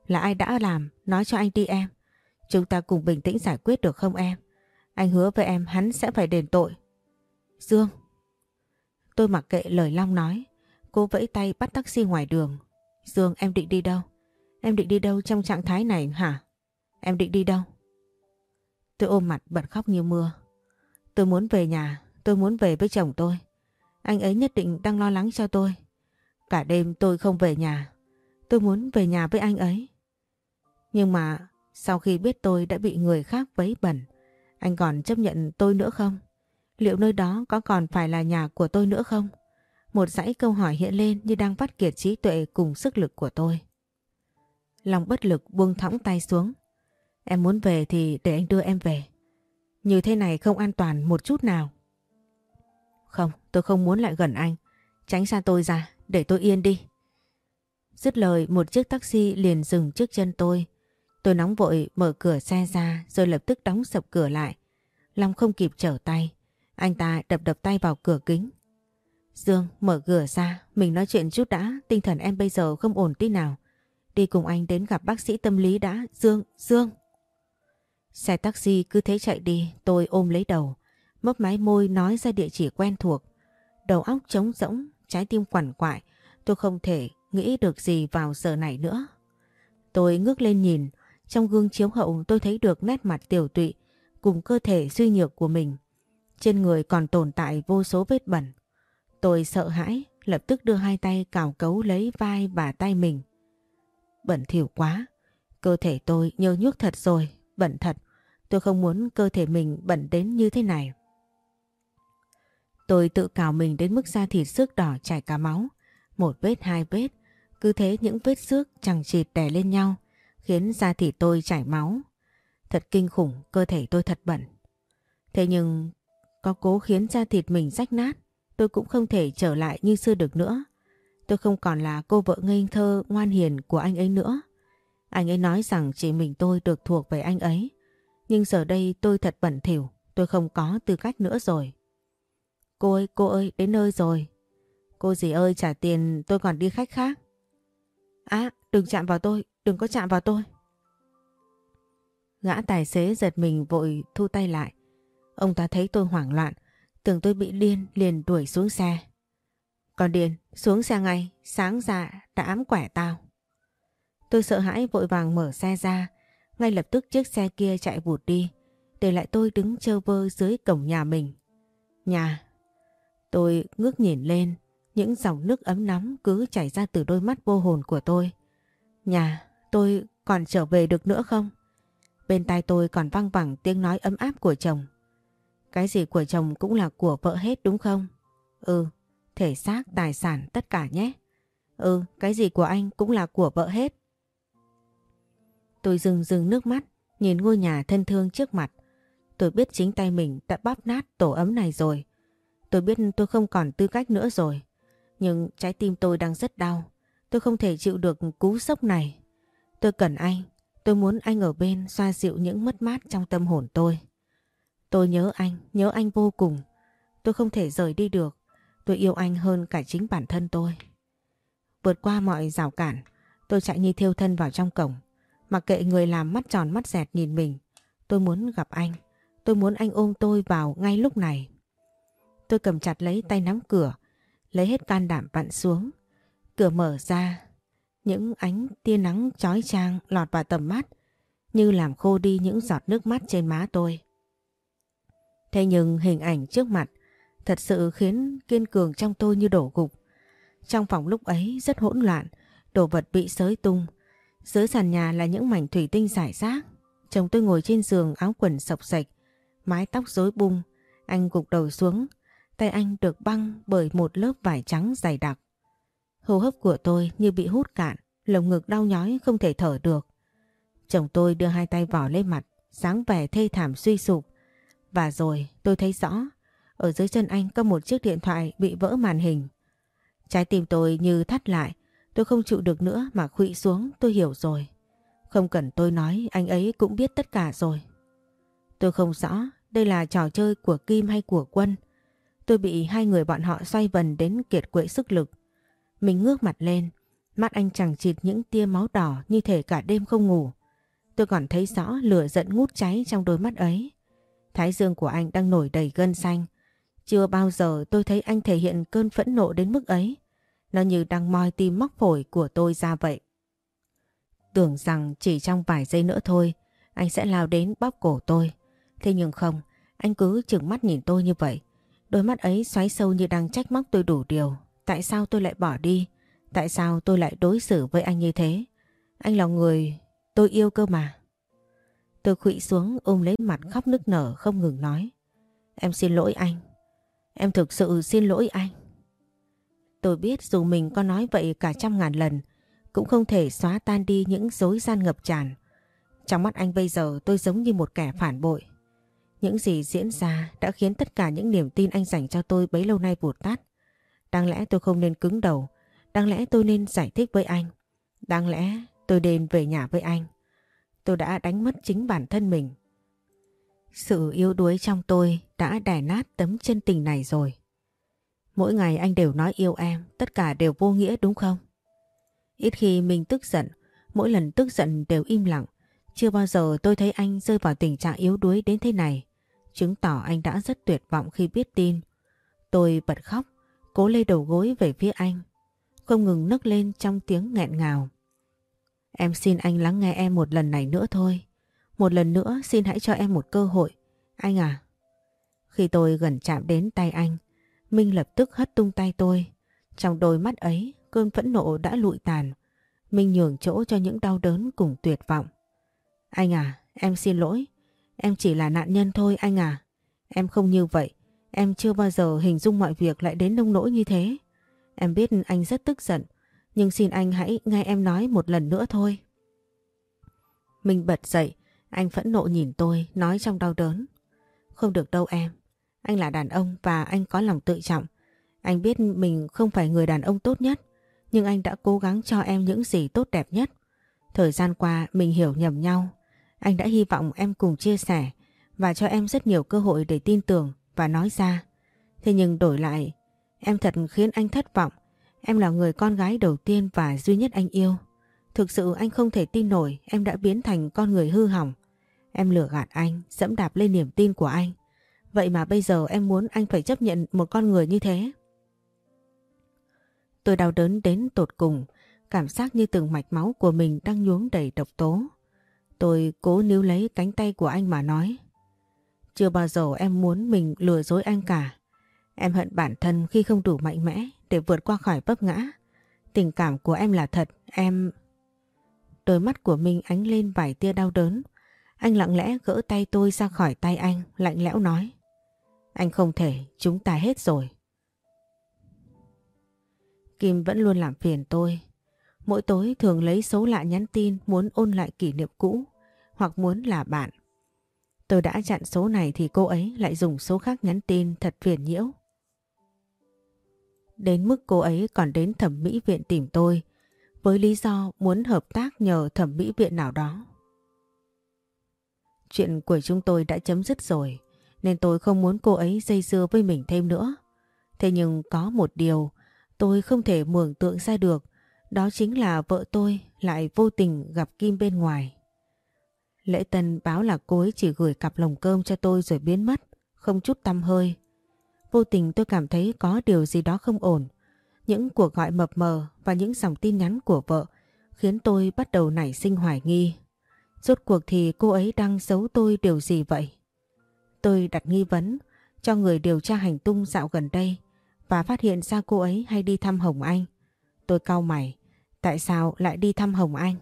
Là ai đã làm? Nói cho anh đi em. Chúng ta cùng bình tĩnh giải quyết được không em? Anh hứa với em hắn sẽ phải đền tội. Dương. Tôi mặc kệ lời Long nói. Cô vẫy tay bắt taxi ngoài đường. Dương em định đi đâu? Em định đi đâu trong trạng thái này hả? Em định đi đâu? Tôi ôm mặt bật khóc như mưa. Tôi muốn về nhà, tôi muốn về với chồng tôi. Anh ấy nhất định đang lo lắng cho tôi. Cả đêm tôi không về nhà. Tôi muốn về nhà với anh ấy. Nhưng mà sau khi biết tôi đã bị người khác vấy bẩn, anh còn chấp nhận tôi nữa không? Liệu nơi đó có còn phải là nhà của tôi nữa không? Một dãy câu hỏi hiện lên như đang vắt kiệt trí tuệ cùng sức lực của tôi. Lòng bất lực buông thõng tay xuống. Em muốn về thì để anh đưa em về. Như thế này không an toàn một chút nào. Không, tôi không muốn lại gần anh. Tránh xa tôi ra, để tôi yên đi. Dứt lời một chiếc taxi liền dừng trước chân tôi. Tôi nóng vội mở cửa xe ra rồi lập tức đóng sập cửa lại. Long không kịp trở tay. Anh ta đập đập tay vào cửa kính. Dương mở cửa ra, mình nói chuyện chút đã, tinh thần em bây giờ không ổn tí nào. Đi cùng anh đến gặp bác sĩ tâm lý đã, Dương, Dương. Xe taxi cứ thế chạy đi, tôi ôm lấy đầu, mấp máy môi nói ra địa chỉ quen thuộc. Đầu óc trống rỗng, trái tim quằn quại, tôi không thể nghĩ được gì vào giờ này nữa. Tôi ngước lên nhìn, trong gương chiếu hậu tôi thấy được nét mặt tiểu tụy cùng cơ thể suy nhược của mình. Trên người còn tồn tại vô số vết bẩn. Tôi sợ hãi, lập tức đưa hai tay cào cấu lấy vai và tay mình. Bẩn thỉu quá, cơ thể tôi nhơ nhuốc thật rồi, bẩn thật. Tôi không muốn cơ thể mình bẩn đến như thế này. Tôi tự cào mình đến mức da thịt xước đỏ chảy cả máu. Một vết hai vết, cứ thế những vết xước chẳng chịt đè lên nhau, khiến da thịt tôi chảy máu. Thật kinh khủng, cơ thể tôi thật bẩn. Thế nhưng có cố khiến da thịt mình rách nát, tôi cũng không thể trở lại như xưa được nữa. Tôi không còn là cô vợ ngây thơ ngoan hiền của anh ấy nữa. Anh ấy nói rằng chỉ mình tôi được thuộc về anh ấy. Nhưng giờ đây tôi thật bẩn thỉu, tôi không có tư cách nữa rồi. Cô ơi, cô ơi, đến nơi rồi. Cô gì ơi, trả tiền tôi còn đi khách khác. À, đừng chạm vào tôi, đừng có chạm vào tôi. Gã tài xế giật mình vội thu tay lại. Ông ta thấy tôi hoảng loạn, tưởng tôi bị điên liền đuổi xuống xe. Còn điên, xuống xe ngay, sáng ra đã ám quẻ tao. Tôi sợ hãi vội vàng mở xe ra, ngay lập tức chiếc xe kia chạy vụt đi, để lại tôi đứng trơ vơ dưới cổng nhà mình. Nhà. Tôi ngước nhìn lên, những dòng nước ấm nóng cứ chảy ra từ đôi mắt vô hồn của tôi. Nhà, tôi còn trở về được nữa không? Bên tai tôi còn văng vẳng tiếng nói ấm áp của chồng. Cái gì của chồng cũng là của vợ hết đúng không? Ừ, thể xác, tài sản tất cả nhé. Ừ, cái gì của anh cũng là của vợ hết. Tôi dừng dừng nước mắt, nhìn ngôi nhà thân thương trước mặt. Tôi biết chính tay mình đã bóp nát tổ ấm này rồi. Tôi biết tôi không còn tư cách nữa rồi. Nhưng trái tim tôi đang rất đau. Tôi không thể chịu được cú sốc này. Tôi cần anh. Tôi muốn anh ở bên xoa dịu những mất mát trong tâm hồn tôi. Tôi nhớ anh, nhớ anh vô cùng. Tôi không thể rời đi được. Tôi yêu anh hơn cả chính bản thân tôi. Vượt qua mọi rào cản, tôi chạy như thiêu thân vào trong cổng. Mặc kệ người làm mắt tròn mắt dẹt nhìn mình. Tôi muốn gặp anh. Tôi muốn anh ôm tôi vào ngay lúc này. Tôi cầm chặt lấy tay nắm cửa, lấy hết can đảm vặn xuống. Cửa mở ra, những ánh tia nắng chói chang lọt vào tầm mắt, như làm khô đi những giọt nước mắt trên má tôi. Thế nhưng hình ảnh trước mặt thật sự khiến kiên cường trong tôi như đổ gục. Trong phòng lúc ấy rất hỗn loạn, đồ vật bị sới tung. Dưới sàn nhà là những mảnh thủy tinh rải rác. Chồng tôi ngồi trên giường áo quần sọc sạch, mái tóc rối bung. Anh gục đầu xuống, tay anh được băng bởi một lớp vải trắng dày đặc. Hô hấp của tôi như bị hút cạn, lồng ngực đau nhói không thể thở được. Chồng tôi đưa hai tay vỏ lên mặt, sáng vẻ thê thảm suy sụp và rồi tôi thấy rõ, ở dưới chân anh có một chiếc điện thoại bị vỡ màn hình. Trái tim tôi như thắt lại, tôi không chịu được nữa mà khụy xuống tôi hiểu rồi. Không cần tôi nói anh ấy cũng biết tất cả rồi. Tôi không rõ đây là trò chơi của Kim hay của Quân. Tôi bị hai người bọn họ xoay vần đến kiệt quệ sức lực. Mình ngước mặt lên, mắt anh chẳng chịt những tia máu đỏ như thể cả đêm không ngủ. Tôi còn thấy rõ lửa giận ngút cháy trong đôi mắt ấy. Thái dương của anh đang nổi đầy gân xanh. Chưa bao giờ tôi thấy anh thể hiện cơn phẫn nộ đến mức ấy. Nó như đang moi tim móc phổi của tôi ra vậy. Tưởng rằng chỉ trong vài giây nữa thôi, anh sẽ lao đến bóp cổ tôi. Thế nhưng không, anh cứ chừng mắt nhìn tôi như vậy. Đôi mắt ấy xoáy sâu như đang trách móc tôi đủ điều. Tại sao tôi lại bỏ đi? Tại sao tôi lại đối xử với anh như thế? Anh là người tôi yêu cơ mà. Tôi khụy xuống ôm lấy mặt khóc nức nở không ngừng nói. Em xin lỗi anh. Em thực sự xin lỗi anh. Tôi biết dù mình có nói vậy cả trăm ngàn lần cũng không thể xóa tan đi những dối gian ngập tràn. Trong mắt anh bây giờ tôi giống như một kẻ phản bội. Những gì diễn ra đã khiến tất cả những niềm tin anh dành cho tôi bấy lâu nay vụt tắt. Đáng lẽ tôi không nên cứng đầu, đáng lẽ tôi nên giải thích với anh. Đáng lẽ tôi nên về nhà với anh. Tôi đã đánh mất chính bản thân mình. Sự yếu đuối trong tôi đã đè nát tấm chân tình này rồi. Mỗi ngày anh đều nói yêu em, tất cả đều vô nghĩa đúng không? Ít khi mình tức giận, mỗi lần tức giận đều im lặng. Chưa bao giờ tôi thấy anh rơi vào tình trạng yếu đuối đến thế này. Chứng tỏ anh đã rất tuyệt vọng khi biết tin. Tôi bật khóc, cố lê đầu gối về phía anh. Không ngừng nấc lên trong tiếng nghẹn ngào. Em xin anh lắng nghe em một lần này nữa thôi. Một lần nữa xin hãy cho em một cơ hội. Anh à. Khi tôi gần chạm đến tay anh, Minh lập tức hất tung tay tôi. Trong đôi mắt ấy, cơn phẫn nộ đã lụi tàn. Minh nhường chỗ cho những đau đớn cùng tuyệt vọng. Anh à, em xin lỗi. Em chỉ là nạn nhân thôi anh à. Em không như vậy. Em chưa bao giờ hình dung mọi việc lại đến nông nỗi như thế. Em biết anh rất tức giận. Nhưng xin anh hãy nghe em nói một lần nữa thôi. Mình bật dậy. Anh phẫn nộ nhìn tôi, nói trong đau đớn. Không được đâu em. Anh là đàn ông và anh có lòng tự trọng. Anh biết mình không phải người đàn ông tốt nhất. Nhưng anh đã cố gắng cho em những gì tốt đẹp nhất. Thời gian qua mình hiểu nhầm nhau. Anh đã hy vọng em cùng chia sẻ và cho em rất nhiều cơ hội để tin tưởng và nói ra. Thế nhưng đổi lại, em thật khiến anh thất vọng. Em là người con gái đầu tiên và duy nhất anh yêu. Thực sự anh không thể tin nổi em đã biến thành con người hư hỏng. Em lừa gạt anh, dẫm đạp lên niềm tin của anh. Vậy mà bây giờ em muốn anh phải chấp nhận một con người như thế. Tôi đau đớn đến tột cùng, cảm giác như từng mạch máu của mình đang nhuốm đầy độc tố. Tôi cố níu lấy cánh tay của anh mà nói. Chưa bao giờ em muốn mình lừa dối anh cả. Em hận bản thân khi không đủ mạnh mẽ để vượt qua khỏi vấp ngã. Tình cảm của em là thật, em... Đôi mắt của mình ánh lên vài tia đau đớn. Anh lặng lẽ gỡ tay tôi ra khỏi tay anh, lạnh lẽo nói. Anh không thể, chúng ta hết rồi. Kim vẫn luôn làm phiền tôi. Mỗi tối thường lấy số lạ nhắn tin muốn ôn lại kỷ niệm cũ hoặc muốn là bạn. Tôi đã chặn số này thì cô ấy lại dùng số khác nhắn tin thật phiền nhiễu. Đến mức cô ấy còn đến thẩm mỹ viện tìm tôi với lý do muốn hợp tác nhờ thẩm mỹ viện nào đó. Chuyện của chúng tôi đã chấm dứt rồi nên tôi không muốn cô ấy dây dưa với mình thêm nữa. Thế nhưng có một điều tôi không thể mường tượng ra được đó chính là vợ tôi lại vô tình gặp Kim bên ngoài. Lễ Tân báo là cô ấy chỉ gửi cặp lồng cơm cho tôi rồi biến mất, không chút tâm hơi. Vô tình tôi cảm thấy có điều gì đó không ổn. Những cuộc gọi mập mờ và những dòng tin nhắn của vợ khiến tôi bắt đầu nảy sinh hoài nghi. Rốt cuộc thì cô ấy đang giấu tôi điều gì vậy? Tôi đặt nghi vấn cho người điều tra hành tung dạo gần đây và phát hiện ra cô ấy hay đi thăm Hồng Anh. Tôi cau mày, tại sao lại đi thăm Hồng Anh?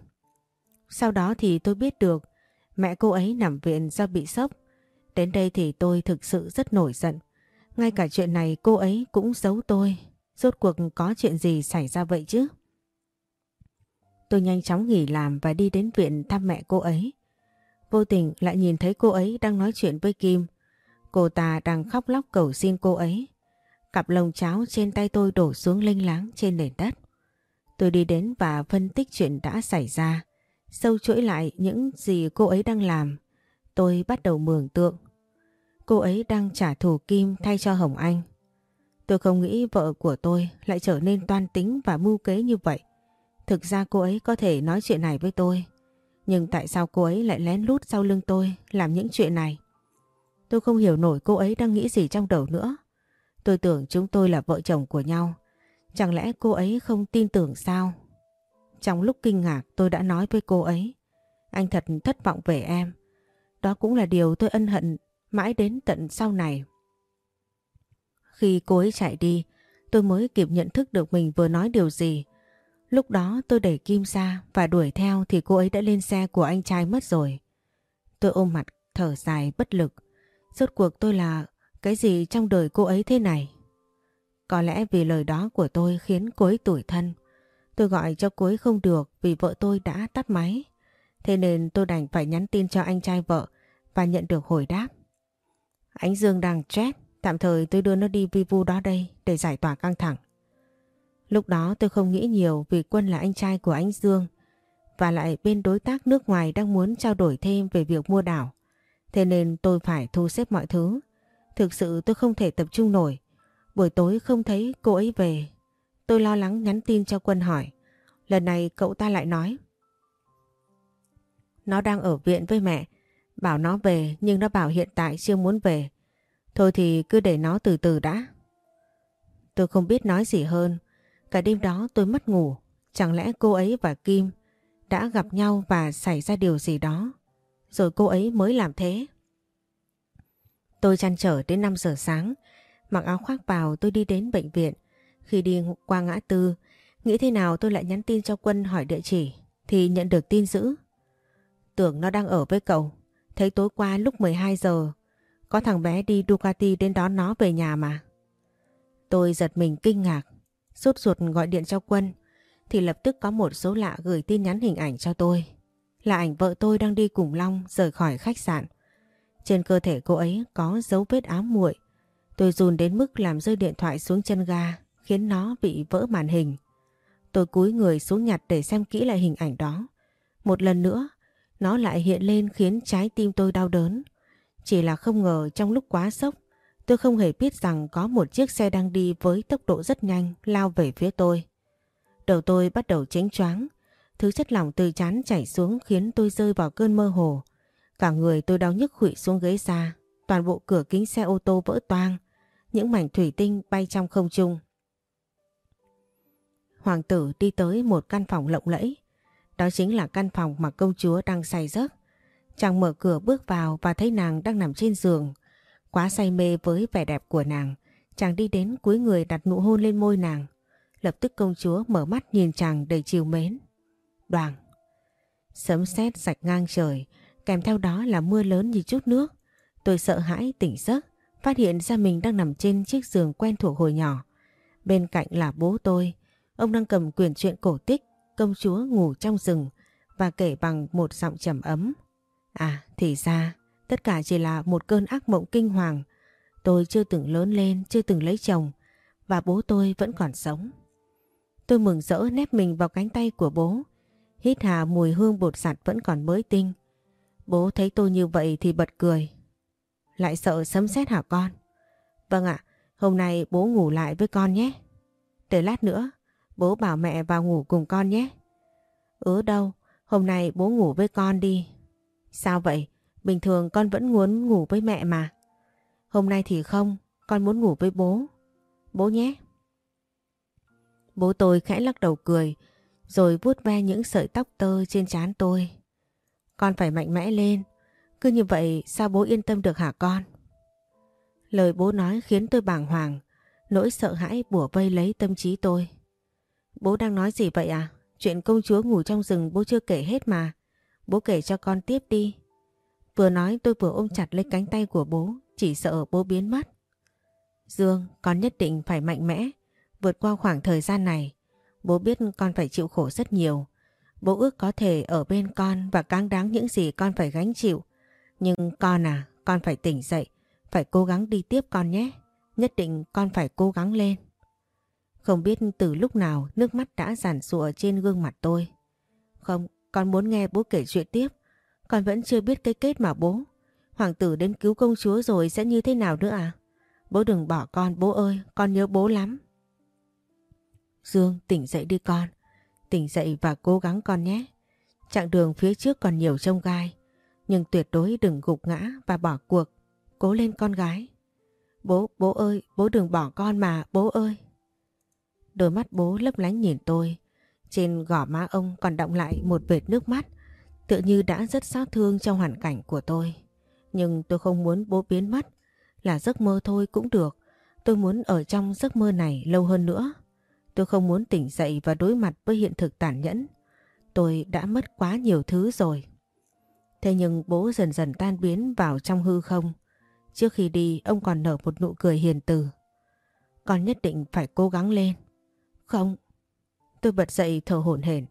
Sau đó thì tôi biết được mẹ cô ấy nằm viện do bị sốc. Đến đây thì tôi thực sự rất nổi giận. Ngay cả chuyện này cô ấy cũng giấu tôi. Rốt cuộc có chuyện gì xảy ra vậy chứ? Tôi nhanh chóng nghỉ làm và đi đến viện thăm mẹ cô ấy. Vô tình lại nhìn thấy cô ấy đang nói chuyện với Kim. Cô ta đang khóc lóc cầu xin cô ấy. Cặp lồng cháo trên tay tôi đổ xuống lênh láng trên nền đất. Tôi đi đến và phân tích chuyện đã xảy ra. Sâu chuỗi lại những gì cô ấy đang làm. Tôi bắt đầu mường tượng. Cô ấy đang trả thù Kim thay cho Hồng Anh. Tôi không nghĩ vợ của tôi lại trở nên toan tính và mưu kế như vậy. Thực ra cô ấy có thể nói chuyện này với tôi. Nhưng tại sao cô ấy lại lén lút sau lưng tôi làm những chuyện này? Tôi không hiểu nổi cô ấy đang nghĩ gì trong đầu nữa. Tôi tưởng chúng tôi là vợ chồng của nhau. Chẳng lẽ cô ấy không tin tưởng sao? Trong lúc kinh ngạc, tôi đã nói với cô ấy. Anh thật thất vọng về em. Đó cũng là điều tôi ân hận mãi đến tận sau này. Khi cô ấy chạy đi, tôi mới kịp nhận thức được mình vừa nói điều gì. Lúc đó tôi đẩy Kim ra và đuổi theo thì cô ấy đã lên xe của anh trai mất rồi. Tôi ôm mặt thở dài bất lực. Rốt cuộc tôi là cái gì trong đời cô ấy thế này? Có lẽ vì lời đó của tôi khiến cô ấy tủi thân. Tôi gọi cho cô ấy không được vì vợ tôi đã tắt máy. Thế nên tôi đành phải nhắn tin cho anh trai vợ và nhận được hồi đáp. Ánh Dương đang stress, tạm thời tôi đưa nó đi vi vu đó đây để giải tỏa căng thẳng. Lúc đó tôi không nghĩ nhiều vì Quân là anh trai của anh Dương và lại bên đối tác nước ngoài đang muốn trao đổi thêm về việc mua đảo. Thế nên tôi phải thu xếp mọi thứ. Thực sự tôi không thể tập trung nổi. Buổi tối không thấy cô ấy về. Tôi lo lắng nhắn tin cho Quân hỏi. Lần này cậu ta lại nói. Nó đang ở viện với mẹ. Bảo nó về nhưng nó bảo hiện tại chưa muốn về. Thôi thì cứ để nó từ từ đã. Tôi không biết nói gì hơn. Cả đêm đó tôi mất ngủ. Chẳng lẽ cô ấy và Kim đã gặp nhau và xảy ra điều gì đó. Rồi cô ấy mới làm thế. Tôi chăn trở đến 5 giờ sáng. Mặc áo khoác vào tôi đi đến bệnh viện. Khi đi qua ngã tư, nghĩ thế nào tôi lại nhắn tin cho Quân hỏi địa chỉ. Thì nhận được tin dữ. Tưởng nó đang ở với cậu. Thấy tối qua lúc 12 giờ có thằng bé đi Ducati đến đón nó về nhà mà. Tôi giật mình kinh ngạc, sốt ruột gọi điện cho Quân thì lập tức có một số lạ gửi tin nhắn hình ảnh cho tôi. Là ảnh vợ tôi đang đi cùng Long rời khỏi khách sạn. Trên cơ thể cô ấy có dấu vết ám muội. Tôi run đến mức làm rơi điện thoại xuống chân ga khiến nó bị vỡ màn hình. Tôi cúi người xuống nhặt để xem kỹ lại hình ảnh đó. Một lần nữa, nó lại hiện lên khiến trái tim tôi đau đớn. Chỉ là không ngờ trong lúc quá sốc, tôi không hề biết rằng có một chiếc xe đang đi với tốc độ rất nhanh lao về phía tôi. Đầu tôi bắt đầu chánh choáng, thứ chất lỏng từ chán chảy xuống khiến tôi rơi vào cơn mơ hồ. Cả người tôi đau nhức khụy xuống ghế xa, toàn bộ cửa kính xe ô tô vỡ toang, những mảnh thủy tinh bay trong không trung. Hoàng tử đi tới một căn phòng lộng lẫy. Đó chính là căn phòng mà công chúa đang say giấc. Chàng mở cửa bước vào và thấy nàng đang nằm trên giường. Quá say mê với vẻ đẹp của nàng, chàng đi đến cuối người đặt nụ hôn lên môi nàng. Lập tức công chúa mở mắt nhìn chàng đầy chiều mến. Đoàn. Sấm sét sạch ngang trời, kèm theo đó là mưa lớn như chút nước. Tôi sợ hãi tỉnh giấc, phát hiện ra mình đang nằm trên chiếc giường quen thuộc hồi nhỏ. Bên cạnh là bố tôi, ông đang cầm quyển truyện cổ tích, công chúa ngủ trong rừng và kể bằng một giọng trầm ấm. À thì ra tất cả chỉ là một cơn ác mộng kinh hoàng. Tôi chưa từng lớn lên, chưa từng lấy chồng và bố tôi vẫn còn sống. Tôi mừng rỡ nép mình vào cánh tay của bố. Hít hà mùi hương bột sạt vẫn còn mới tinh. Bố thấy tôi như vậy thì bật cười. Lại sợ sấm sét hả con? Vâng ạ, hôm nay bố ngủ lại với con nhé. Để lát nữa, bố bảo mẹ vào ngủ cùng con nhé. Ừ đâu, hôm nay bố ngủ với con đi, Sao vậy? Bình thường con vẫn muốn ngủ với mẹ mà. Hôm nay thì không, con muốn ngủ với bố. Bố nhé. Bố tôi khẽ lắc đầu cười, rồi vuốt ve những sợi tóc tơ trên trán tôi. Con phải mạnh mẽ lên, cứ như vậy sao bố yên tâm được hả con? Lời bố nói khiến tôi bàng hoàng, nỗi sợ hãi bủa vây lấy tâm trí tôi. Bố đang nói gì vậy à? Chuyện công chúa ngủ trong rừng bố chưa kể hết mà. Bố kể cho con tiếp đi. Vừa nói tôi vừa ôm chặt lấy cánh tay của bố, chỉ sợ bố biến mất. Dương, con nhất định phải mạnh mẽ, vượt qua khoảng thời gian này. Bố biết con phải chịu khổ rất nhiều. Bố ước có thể ở bên con và cáng đáng những gì con phải gánh chịu. Nhưng con à, con phải tỉnh dậy, Phải cố gắng đi tiếp con nhé. Nhất định con phải cố gắng lên. Không biết từ lúc nào nước mắt đã giàn sụa trên gương mặt tôi. Không, con muốn nghe bố kể chuyện tiếp. Con vẫn chưa biết cái kết mà bố. Hoàng tử đến cứu công chúa rồi sẽ như thế nào nữa à? Bố đừng bỏ con bố ơi, con nhớ bố lắm. Dương tỉnh dậy đi con. Tỉnh dậy và cố gắng con nhé. Chặng đường phía trước còn nhiều trông gai. Nhưng tuyệt đối đừng gục ngã và bỏ cuộc. Cố lên con gái. Bố, bố ơi, bố đừng bỏ con mà, bố ơi. Đôi mắt bố lấp lánh nhìn tôi. Trên gò má ông còn động lại một vệt nước mắt. Tựa như đã rất xót thương trong hoàn cảnh của tôi. Nhưng tôi không muốn bố biến mất. Là giấc mơ thôi cũng được. Tôi muốn ở trong giấc mơ này lâu hơn nữa. Tôi không muốn tỉnh dậy và đối mặt với hiện thực tàn nhẫn. Tôi đã mất quá nhiều thứ rồi. Thế nhưng bố dần dần tan biến vào trong hư không. Trước khi đi, ông còn nở một nụ cười hiền từ. Con nhất định phải cố gắng lên. Không. Tôi bật dậy thở hổn hển.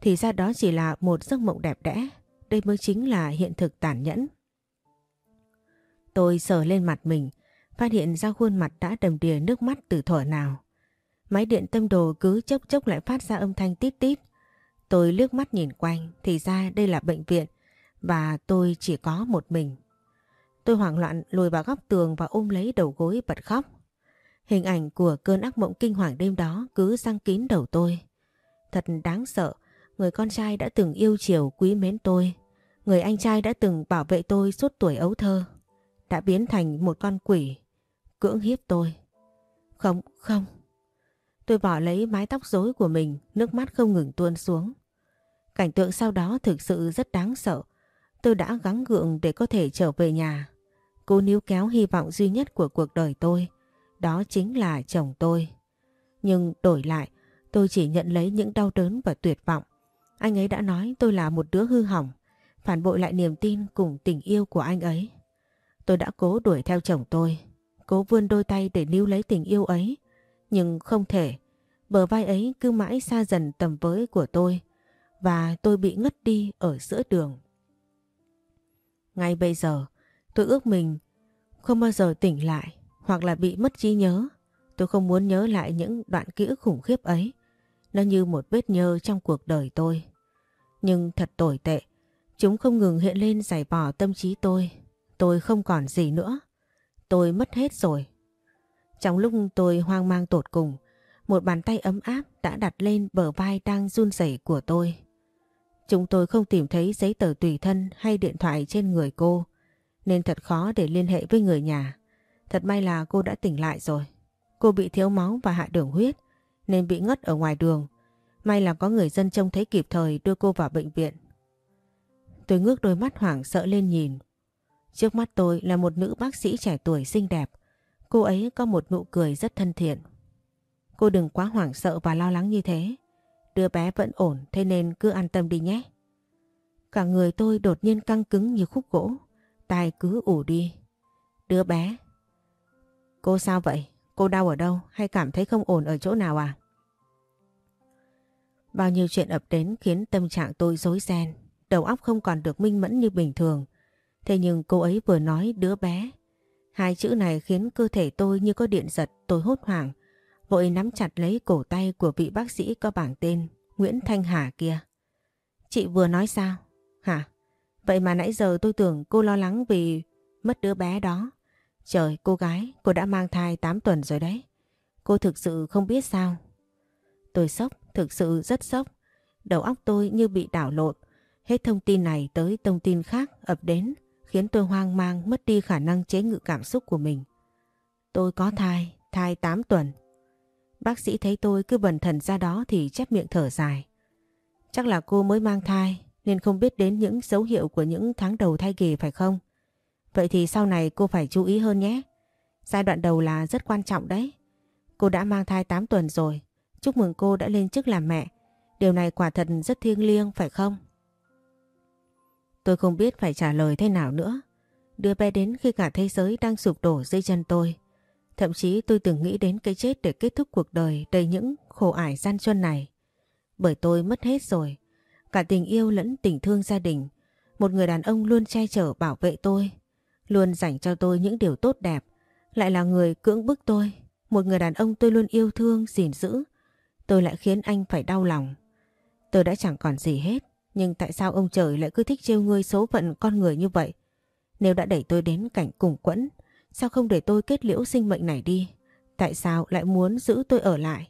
Thì ra đó chỉ là một giấc mộng đẹp đẽ. Đây mới chính là hiện thực tàn nhẫn. Tôi sờ lên mặt mình, phát hiện ra khuôn mặt đã đầm đìa nước mắt từ thuở nào. Máy điện tâm đồ cứ chốc chốc lại phát ra âm thanh tít tít. Tôi lướt mắt nhìn quanh, thì ra đây là bệnh viện và tôi chỉ có một mình. Tôi hoảng loạn lùi vào góc tường và ôm lấy đầu gối bật khóc. Hình ảnh của cơn ác mộng kinh hoàng đêm đó cứ răng kín đầu tôi. Thật đáng sợ, người con trai đã từng yêu chiều quý mến tôi. Người anh trai đã từng bảo vệ tôi suốt tuổi ấu thơ. Đã biến thành một con quỷ, cưỡng hiếp tôi. Không, không. Tôi bỏ lấy mái tóc rối của mình, nước mắt không ngừng tuôn xuống. Cảnh tượng sau đó thực sự rất đáng sợ. Tôi đã gắng gượng để có thể trở về nhà. Cô níu kéo hy vọng duy nhất của cuộc đời tôi. Đó chính là chồng tôi. Nhưng đổi lại, tôi chỉ nhận lấy những đau đớn và tuyệt vọng. Anh ấy đã nói tôi là một đứa hư hỏng, phản bội lại niềm tin cùng tình yêu của anh ấy. Tôi đã cố đuổi theo chồng tôi, cố vươn đôi tay để níu lấy tình yêu ấy, nhưng không thể. Bờ vai ấy cứ mãi xa dần tầm với của tôi và tôi bị ngất đi ở giữa đường. Ngay bây giờ, tôi ước mình không bao giờ tỉnh lại hoặc là bị mất trí nhớ. Tôi không muốn nhớ lại những đoạn ký ức khủng khiếp ấy. Nó như một vết nhơ trong cuộc đời tôi. Nhưng thật tồi tệ, chúng không ngừng hiện lên giải bỏ tâm trí tôi. Tôi không còn gì nữa. Tôi mất hết rồi. Trong lúc tôi hoang mang tột cùng, một bàn tay ấm áp đã đặt lên bờ vai đang run rẩy của tôi. Chúng tôi không tìm thấy giấy tờ tùy thân hay điện thoại trên người cô, nên thật khó để liên hệ với người nhà. Thật may là cô đã tỉnh lại rồi. Cô bị thiếu máu và hạ đường huyết, nên bị ngất ở ngoài đường. May là có người dân trông thấy kịp thời đưa cô vào bệnh viện. Tôi ngước đôi mắt hoảng sợ lên nhìn. Trước mắt tôi là một nữ bác sĩ trẻ tuổi xinh đẹp. Cô ấy có một nụ cười rất thân thiện. Cô đừng quá hoảng sợ và lo lắng như thế. Đứa bé vẫn ổn thế nên cứ an tâm đi nhé. Cả người tôi đột nhiên căng cứng như khúc gỗ. Tai cứ ủ đi. Đứa bé. Cô sao vậy? Cô đau ở đâu hay cảm thấy không ổn ở chỗ nào à? Bao nhiêu chuyện ập đến khiến tâm trạng tôi rối ren. Đầu óc không còn được minh mẫn như bình thường. Thế nhưng cô ấy vừa nói đứa bé. Hai chữ này khiến cơ thể tôi như có điện giật, tôi hốt hoảng vội nắm chặt lấy cổ tay của vị bác sĩ có bảng tên, Nguyễn Thanh Hà kia. Chị vừa nói sao? Hả? Vậy mà nãy giờ tôi tưởng cô lo lắng vì mất đứa bé đó. Trời, cô gái, cô đã mang thai 8 tuần rồi đấy. Cô thực sự không biết sao. Tôi sốc, thực sự rất sốc. Đầu óc tôi như bị đảo lộn. Hết thông tin này tới thông tin khác ập đến, khiến tôi hoang mang mất đi khả năng chế ngự cảm xúc của mình. Tôi có thai, thai 8 tuần. Bác sĩ thấy tôi cứ bần thần ra đó thì chép miệng thở dài. Chắc là cô mới mang thai nên không biết đến những dấu hiệu của những tháng đầu thai kỳ phải không? Vậy thì sau này cô phải chú ý hơn nhé. Giai đoạn đầu là rất quan trọng đấy. Cô đã mang thai 8 tuần rồi. Chúc mừng cô đã lên chức làm mẹ. Điều này quả thật rất thiêng liêng, phải không? Tôi không biết phải trả lời thế nào nữa. Đưa bé đến khi cả thế giới đang sụp đổ dưới chân tôi. Thậm chí tôi từng nghĩ đến cái chết để kết thúc cuộc đời đầy những khổ ải gian truân này. Bởi tôi mất hết rồi. Cả tình yêu lẫn tình thương gia đình. Một người đàn ông luôn che chở bảo vệ tôi luôn dành cho tôi những điều tốt đẹp, lại là người cưỡng bức tôi, một người đàn ông tôi luôn yêu thương, gìn giữ. Tôi lại khiến anh phải đau lòng. Tôi đã chẳng còn gì hết, nhưng tại sao ông trời lại cứ thích trêu ngươi số phận con người như vậy? Nếu đã đẩy tôi đến cảnh cùng quẫn, sao không để tôi kết liễu sinh mệnh này đi? Tại sao lại muốn giữ tôi ở lại?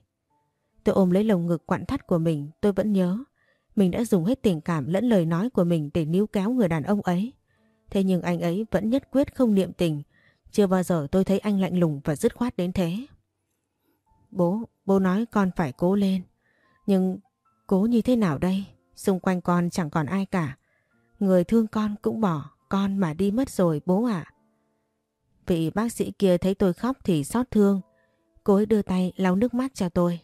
Tôi ôm lấy lồng ngực quặn thắt của mình, tôi vẫn nhớ. Mình đã dùng hết tình cảm lẫn lời nói của mình để níu kéo người đàn ông ấy. Thế nhưng anh ấy vẫn nhất quyết không niệm tình. Chưa bao giờ tôi thấy anh lạnh lùng và dứt khoát đến thế. Bố, bố nói con phải cố lên. Nhưng cố như thế nào đây? Xung quanh con chẳng còn ai cả. Người thương con cũng bỏ con mà đi mất rồi bố ạ. Vị bác sĩ kia thấy tôi khóc thì xót thương. Cô ấy đưa tay lau nước mắt cho tôi.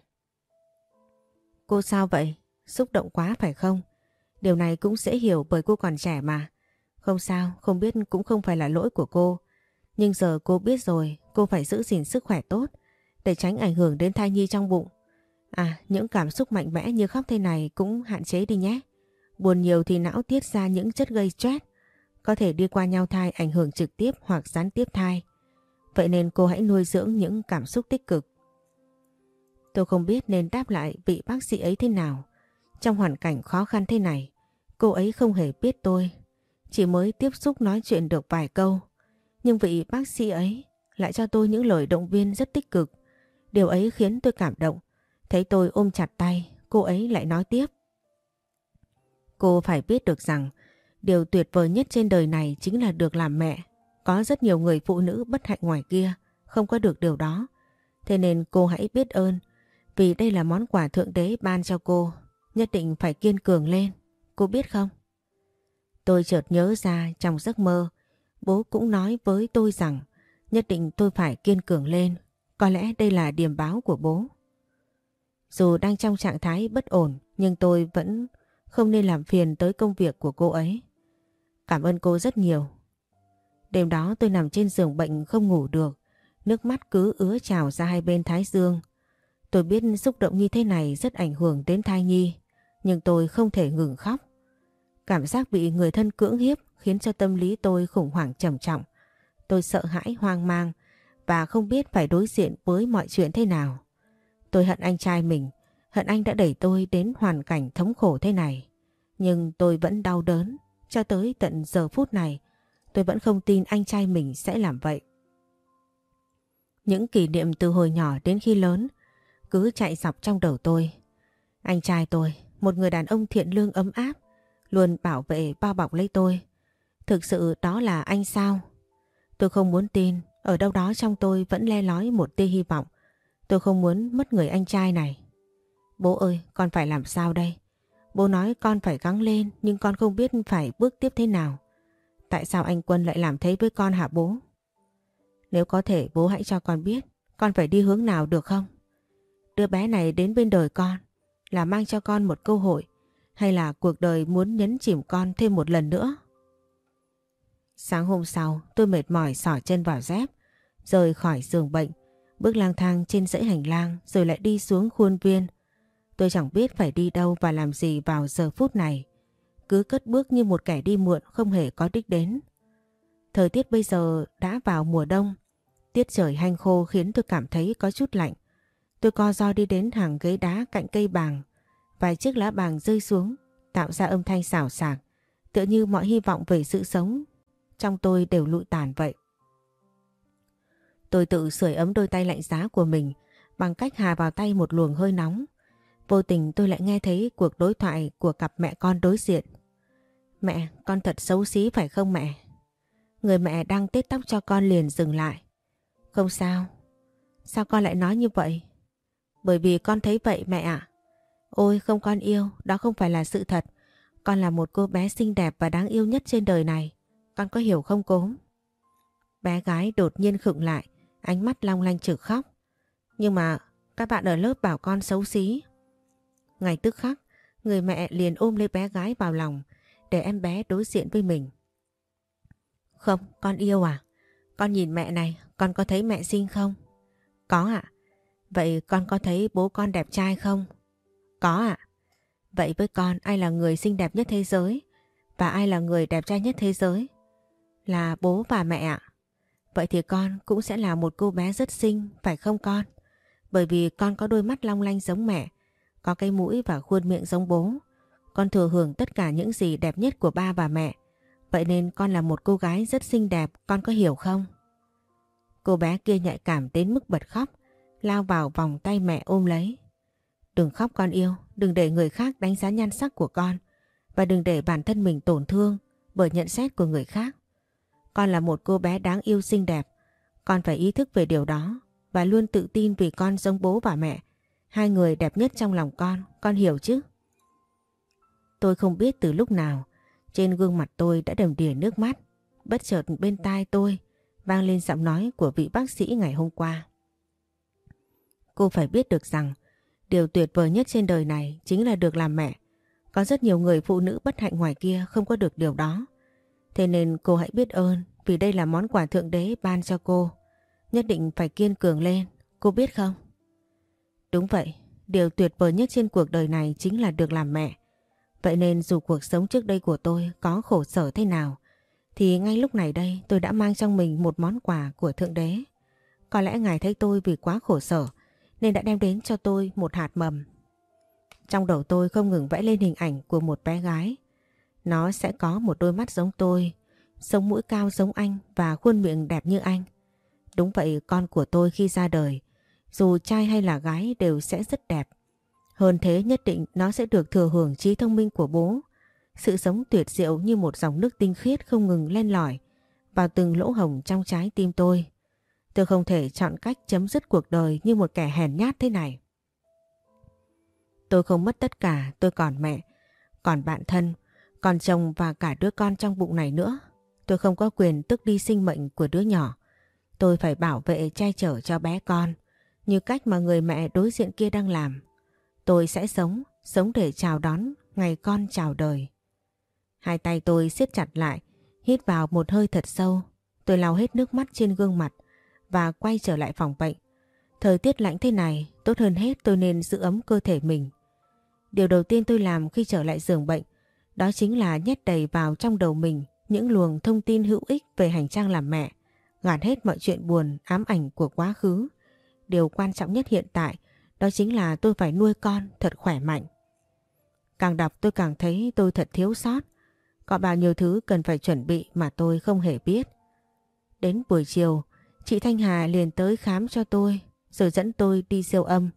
Cô sao vậy? Xúc động quá phải không? Điều này cũng dễ hiểu bởi cô còn trẻ mà. Không sao, không biết cũng không phải là lỗi của cô. Nhưng giờ cô biết rồi, cô phải giữ gìn sức khỏe tốt để tránh ảnh hưởng đến thai nhi trong bụng. À, những cảm xúc mạnh mẽ như khóc thế này cũng hạn chế đi nhé. Buồn nhiều thì não tiết ra những chất gây stress, có thể đi qua nhau thai ảnh hưởng trực tiếp hoặc gián tiếp thai. Vậy nên cô hãy nuôi dưỡng những cảm xúc tích cực. Tôi không biết nên đáp lại vị bác sĩ ấy thế nào. Trong hoàn cảnh khó khăn thế này, cô ấy không hề biết tôi. Chỉ mới tiếp xúc nói chuyện được vài câu. Nhưng vị bác sĩ ấy lại cho tôi những lời động viên rất tích cực. Điều ấy khiến tôi cảm động. Thấy tôi ôm chặt tay, cô ấy lại nói tiếp. Cô phải biết được rằng điều tuyệt vời nhất trên đời này chính là được làm mẹ. Có rất nhiều người phụ nữ bất hạnh ngoài kia không có được điều đó. Thế nên cô hãy biết ơn vì đây là món quà thượng đế ban cho cô. Nhất định phải kiên cường lên. Cô biết không? Tôi chợt nhớ ra trong giấc mơ, bố cũng nói với tôi rằng nhất định tôi phải kiên cường lên. Có lẽ đây là điểm báo của bố. Dù đang trong trạng thái bất ổn, nhưng tôi vẫn không nên làm phiền tới công việc của cô ấy. Cảm ơn cô rất nhiều. Đêm đó tôi nằm trên giường bệnh không ngủ được. Nước mắt cứ ứa trào ra hai bên thái dương. Tôi biết xúc động như thế này rất ảnh hưởng đến thai nhi. Nhưng tôi không thể ngừng khóc. Cảm giác bị người thân cưỡng hiếp khiến cho tâm lý tôi khủng hoảng trầm trọng. Tôi sợ hãi hoang mang và không biết phải đối diện với mọi chuyện thế nào. Tôi hận anh trai mình, hận anh đã đẩy tôi đến hoàn cảnh thống khổ thế này. Nhưng tôi vẫn đau đớn, cho tới tận giờ phút này, tôi vẫn không tin anh trai mình sẽ làm vậy. Những kỷ niệm từ hồi nhỏ đến khi lớn cứ chạy dọc trong đầu tôi. Anh trai tôi, một người đàn ông thiện lương ấm áp, luôn bảo vệ bao bọc lấy tôi. Thực sự đó là anh sao? Tôi không muốn tin, ở đâu đó trong tôi vẫn le lói một tia hy vọng. Tôi không muốn mất người anh trai này. Bố ơi, con phải làm sao đây? Bố nói con phải gắng lên nhưng con không biết phải bước tiếp thế nào. Tại sao anh Quân lại làm thế với con hả bố? Nếu có thể bố hãy cho con biết con phải đi hướng nào được không? Đứa bé này đến bên đời con là mang cho con một cơ hội hay là cuộc đời muốn nhấn chìm con thêm một lần nữa? Sáng hôm sau, tôi mệt mỏi sỏ chân vào dép, rời khỏi giường bệnh, bước lang thang trên dãy hành lang rồi lại đi xuống khuôn viên Tôi chẳng biết phải đi đâu và làm gì vào giờ phút này. Cứ cất bước như một kẻ đi muộn không hề có đích đến. Thời tiết bây giờ đã vào mùa đông. Tiết trời hanh khô khiến tôi cảm thấy có chút lạnh. Tôi co do đi đến hàng ghế đá cạnh cây bàng. Vài chiếc lá bàng rơi xuống, tạo ra âm thanh xào xạc. Tựa như mọi hy vọng về sự sống trong tôi đều lụi tàn vậy. Tôi tự sưởi ấm đôi tay lạnh giá của mình bằng cách hà vào tay một luồng hơi nóng. Vô tình tôi lại nghe thấy cuộc đối thoại của cặp mẹ con đối diện. Mẹ, con thật xấu xí phải không mẹ? Người mẹ đang tết tóc cho con liền dừng lại. Không sao. Sao con lại nói như vậy? Bởi vì con thấy vậy mẹ ạ. Ôi không con yêu, đó không phải là sự thật. Con là một cô bé xinh đẹp và đáng yêu nhất trên đời này. Con có hiểu không cốm? Bé gái đột nhiên khựng lại, ánh mắt long lanh trực khóc. Nhưng mà các bạn ở lớp bảo con xấu xí. ngày tức khắc, người mẹ liền ôm lấy bé gái vào lòng để em bé đối diện với mình. Không, con yêu à? Con nhìn mẹ này, con có thấy mẹ xinh không? Có ạ. Vậy con có thấy bố con đẹp trai không? Có ạ. Vậy với con ai là người xinh đẹp nhất thế giới? Và ai là người đẹp trai nhất thế giới? Là bố và mẹ ạ. Vậy thì con cũng sẽ là một cô bé rất xinh, phải không con? Bởi vì con có đôi mắt long lanh giống mẹ, có cái mũi và khuôn miệng giống bố. Con thừa hưởng tất cả những gì đẹp nhất của ba và mẹ. Vậy nên con là một cô gái rất xinh đẹp, con có hiểu không? Cô bé kia nhạy cảm đến mức bật khóc, lao vào vòng tay mẹ ôm lấy. Đừng khóc con yêu, đừng để người khác đánh giá nhan sắc của con và đừng để bản thân mình tổn thương bởi nhận xét của người khác. Con là một cô bé đáng yêu xinh đẹp, con phải ý thức về điều đó và luôn tự tin vì con giống bố và mẹ. Hai người đẹp nhất trong lòng con, con hiểu chứ? Tôi không biết từ lúc nào, trên gương mặt tôi đã đầm đìa nước mắt. Bất chợt bên tai tôi vang lên giọng nói của vị bác sĩ ngày hôm qua. Cô phải biết được rằng điều tuyệt vời nhất trên đời này chính là được làm mẹ. Có rất nhiều người phụ nữ bất hạnh ngoài kia không có được điều đó. Thế nên cô hãy biết ơn vì đây là món quà thượng đế ban cho cô. Nhất định phải kiên cường lên, cô biết không? Đúng vậy, điều tuyệt vời nhất trên cuộc đời này chính là được làm mẹ. Vậy nên dù cuộc sống trước đây của tôi có khổ sở thế nào, thì ngay lúc này đây tôi đã mang trong mình một món quà của Thượng Đế. Có lẽ Ngài thấy tôi vì quá khổ sở, nên đã đem đến cho tôi một hạt mầm. Trong đầu tôi không ngừng vẽ lên hình ảnh của một bé gái. Nó sẽ có một đôi mắt giống tôi, sống mũi cao giống anh và khuôn miệng đẹp như anh. Đúng vậy con của tôi khi ra đời, dù trai hay là gái đều sẽ rất đẹp. Hơn thế nhất định nó sẽ được thừa hưởng trí thông minh của bố. Sự sống tuyệt diệu như một dòng nước tinh khiết không ngừng len lỏi vào từng lỗ hồng trong trái tim tôi. Tôi không thể chọn cách chấm dứt cuộc đời như một kẻ hèn nhát thế này. Tôi không mất tất cả, tôi còn mẹ, còn bạn thân, còn chồng và cả đứa con trong bụng này nữa. Tôi không có quyền tức đi sinh mệnh của đứa nhỏ. Tôi phải bảo vệ che chở cho bé con, như cách mà người mẹ đối diện kia đang làm. Tôi sẽ sống, sống để chào đón ngày con chào đời. Hai tay tôi siết chặt lại, hít vào một hơi thật sâu. Tôi lau hết nước mắt trên gương mặt và quay trở lại phòng bệnh. Thời tiết lạnh thế này, tốt hơn hết tôi nên giữ ấm cơ thể mình. Điều đầu tiên tôi làm khi trở lại giường bệnh, đó chính là nhét đầy vào trong đầu mình những luồng thông tin hữu ích về hành trang làm mẹ, gạt hết mọi chuyện buồn, ám ảnh của quá khứ. Điều quan trọng nhất hiện tại đó chính là tôi phải nuôi con thật khỏe mạnh. Càng đọc tôi càng thấy tôi thật thiếu sót. Có bao nhiêu thứ cần phải chuẩn bị mà tôi không hề biết. Đến buổi chiều, chị Thanh Hà liền tới khám cho tôi, rồi dẫn tôi đi siêu âm.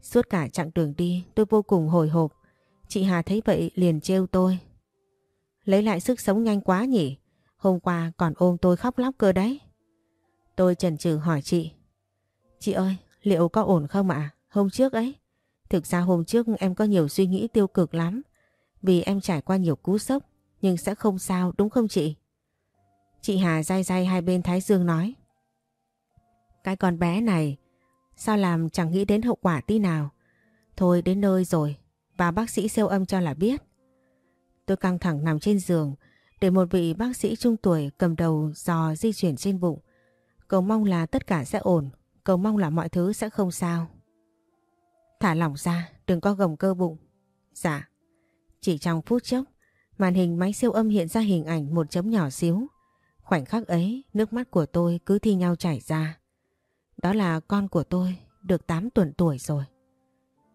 Suốt cả chặng đường đi tôi vô cùng hồi hộp. Chị Hà thấy vậy liền trêu tôi. Lấy lại sức sống nhanh quá nhỉ? Hôm qua còn ôm tôi khóc lóc cơ đấy. Tôi chần chừ hỏi chị. Chị ơi, liệu có ổn không ạ? Hôm trước ấy. Thực ra hôm trước em có nhiều suy nghĩ tiêu cực lắm. Vì em trải qua nhiều cú sốc. Nhưng sẽ không sao đúng không chị? Chị Hà day day hai bên thái dương nói. Cái con bé này sao làm chẳng nghĩ đến hậu quả tí nào. Thôi đến nơi rồi. Và bác sĩ siêu âm cho là biết. Tôi căng thẳng nằm trên giường để một vị bác sĩ trung tuổi cầm đầu dò di chuyển trên bụng. Cầu mong là tất cả sẽ ổn, cầu mong là mọi thứ sẽ không sao. Thả lỏng ra, đừng có gồng cơ bụng. Dạ. Chỉ trong phút chốc, màn hình máy siêu âm hiện ra hình ảnh một chấm nhỏ xíu. Khoảnh khắc ấy, nước mắt của tôi cứ thi nhau chảy ra. Đó là con của tôi, được 8 tuần tuổi rồi.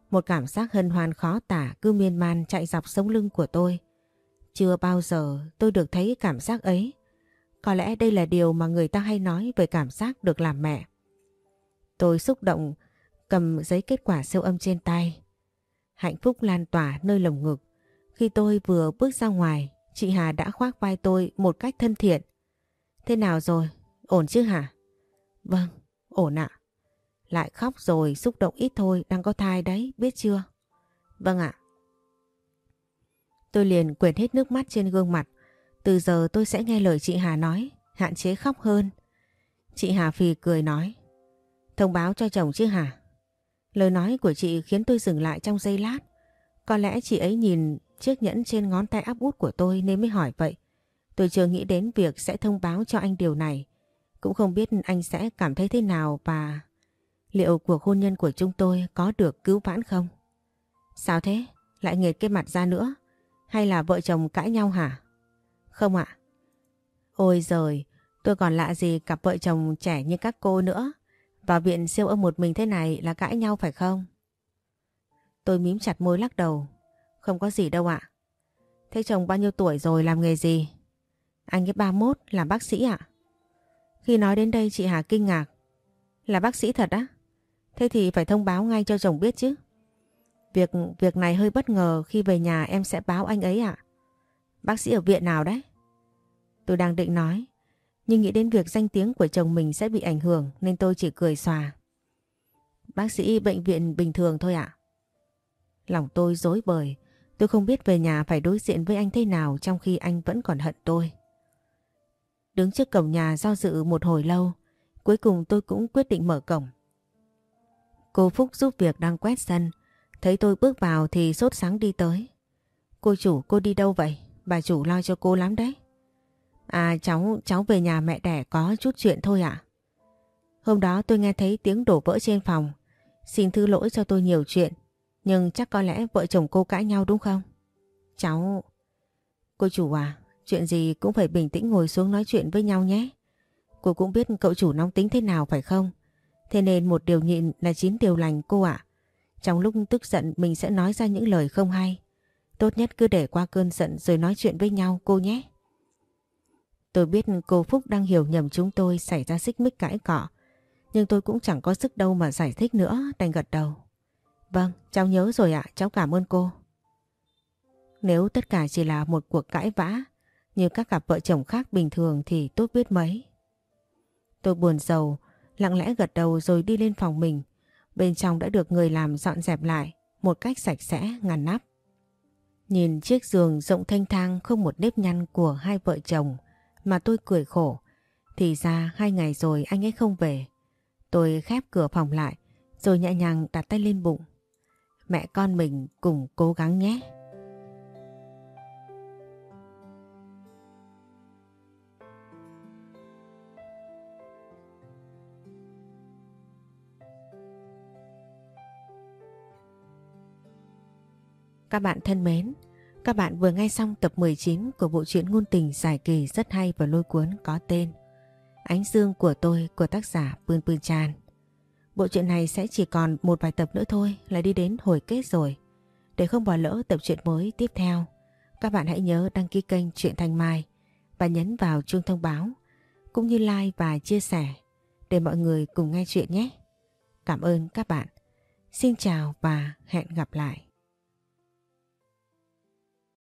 Một cảm giác hân hoan khó tả cứ miên man chạy dọc sống lưng của tôi. Chưa bao giờ tôi được thấy cảm giác ấy. Có lẽ đây là điều mà người ta hay nói về cảm giác được làm mẹ. Tôi xúc động cầm giấy kết quả siêu âm trên tay. Hạnh phúc lan tỏa nơi lồng ngực. Khi tôi vừa bước ra ngoài, chị Hà đã khoác vai tôi một cách thân thiện. Thế nào rồi? Ổn chứ hả? Vâng, ổn ạ. Lại khóc rồi, xúc động ít thôi, đang có thai đấy, biết chưa? Vâng ạ. Tôi liền quyển hết nước mắt trên gương mặt. Từ giờ tôi sẽ nghe lời chị Hà nói, hạn chế khóc hơn. Chị Hà phì cười nói. Thông báo cho chồng chứ hả? Lời nói của chị khiến tôi dừng lại trong giây lát. Có lẽ chị ấy nhìn chiếc nhẫn trên ngón tay áp út của tôi nên mới hỏi vậy. Tôi chưa nghĩ đến việc sẽ thông báo cho anh điều này. Cũng không biết anh sẽ cảm thấy thế nào và liệu cuộc hôn nhân của chúng tôi có được cứu vãn không? Sao thế? Lại nghệt cái mặt ra nữa? Hay là vợ chồng cãi nhau hả? Không ạ. Ôi giời, tôi còn lạ gì cặp vợ chồng trẻ như các cô nữa. Vào viện siêu âm một mình thế này là cãi nhau phải không? Tôi mím chặt môi lắc đầu. Không có gì đâu ạ. Thế chồng bao nhiêu tuổi rồi làm nghề gì? Anh ấy 31 làm bác sĩ ạ. Khi nói đến đây chị Hà kinh ngạc. Là bác sĩ thật á? Thế thì phải thông báo ngay cho chồng biết chứ. Việc việc này hơi bất ngờ khi về nhà em sẽ báo anh ấy ạ. Bác sĩ ở viện nào đấy? Tôi đang định nói, nhưng nghĩ đến việc danh tiếng của chồng mình sẽ bị ảnh hưởng nên tôi chỉ cười xòa. Bác sĩ bệnh viện bình thường thôi ạ. Lòng tôi dối bời, tôi không biết về nhà phải đối diện với anh thế nào trong khi anh vẫn còn hận tôi. Đứng trước cổng nhà do dự một hồi lâu, cuối cùng tôi cũng quyết định mở cổng. Cô Phúc giúp việc đang quét sân, thấy tôi bước vào thì sốt sáng đi tới. Cô chủ cô đi đâu vậy? Bà chủ lo cho cô lắm đấy. À cháu, cháu về nhà mẹ đẻ có chút chuyện thôi ạ. Hôm đó tôi nghe thấy tiếng đổ vỡ trên phòng. Xin thứ lỗi cho tôi nhiều chuyện. Nhưng chắc có lẽ vợ chồng cô cãi nhau đúng không? Cháu... Cô chủ à, chuyện gì cũng phải bình tĩnh ngồi xuống nói chuyện với nhau nhé. Cô cũng biết cậu chủ nóng tính thế nào phải không? Thế nên một điều nhịn là chín điều lành cô ạ. Trong lúc tức giận mình sẽ nói ra những lời không hay. Tốt nhất cứ để qua cơn giận rồi nói chuyện với nhau cô nhé. Tôi biết cô Phúc đang hiểu nhầm chúng tôi xảy ra xích mích cãi cọ. Nhưng tôi cũng chẳng có sức đâu mà giải thích nữa, đành gật đầu. Vâng, cháu nhớ rồi ạ, cháu cảm ơn cô. Nếu tất cả chỉ là một cuộc cãi vã, như các cặp vợ chồng khác bình thường thì tốt biết mấy. Tôi buồn giàu, lặng lẽ gật đầu rồi đi lên phòng mình. Bên trong đã được người làm dọn dẹp lại một cách sạch sẽ, ngăn nắp. Nhìn chiếc giường rộng thanh thang không một nếp nhăn của hai vợ chồng mà tôi cười khổ. Thì ra hai ngày rồi anh ấy không về. Tôi khép cửa phòng lại rồi nhẹ nhàng đặt tay lên bụng. Mẹ con mình cùng cố gắng nhé. Các bạn thân mến, các bạn vừa nghe xong tập 19 của bộ truyện ngôn tình dài kỳ rất hay và lôi cuốn có tên Ánh Dương của tôi của tác giả Pươn Pươn Tràn. Bộ truyện này sẽ chỉ còn một vài tập nữa thôi là đi đến hồi kết rồi. Để không bỏ lỡ tập truyện mới tiếp theo, các bạn hãy nhớ đăng ký kênh Truyện Thanh Mai và nhấn vào chuông thông báo cũng như like và chia sẻ để mọi người cùng nghe chuyện nhé. Cảm ơn các bạn. Xin chào và hẹn gặp lại.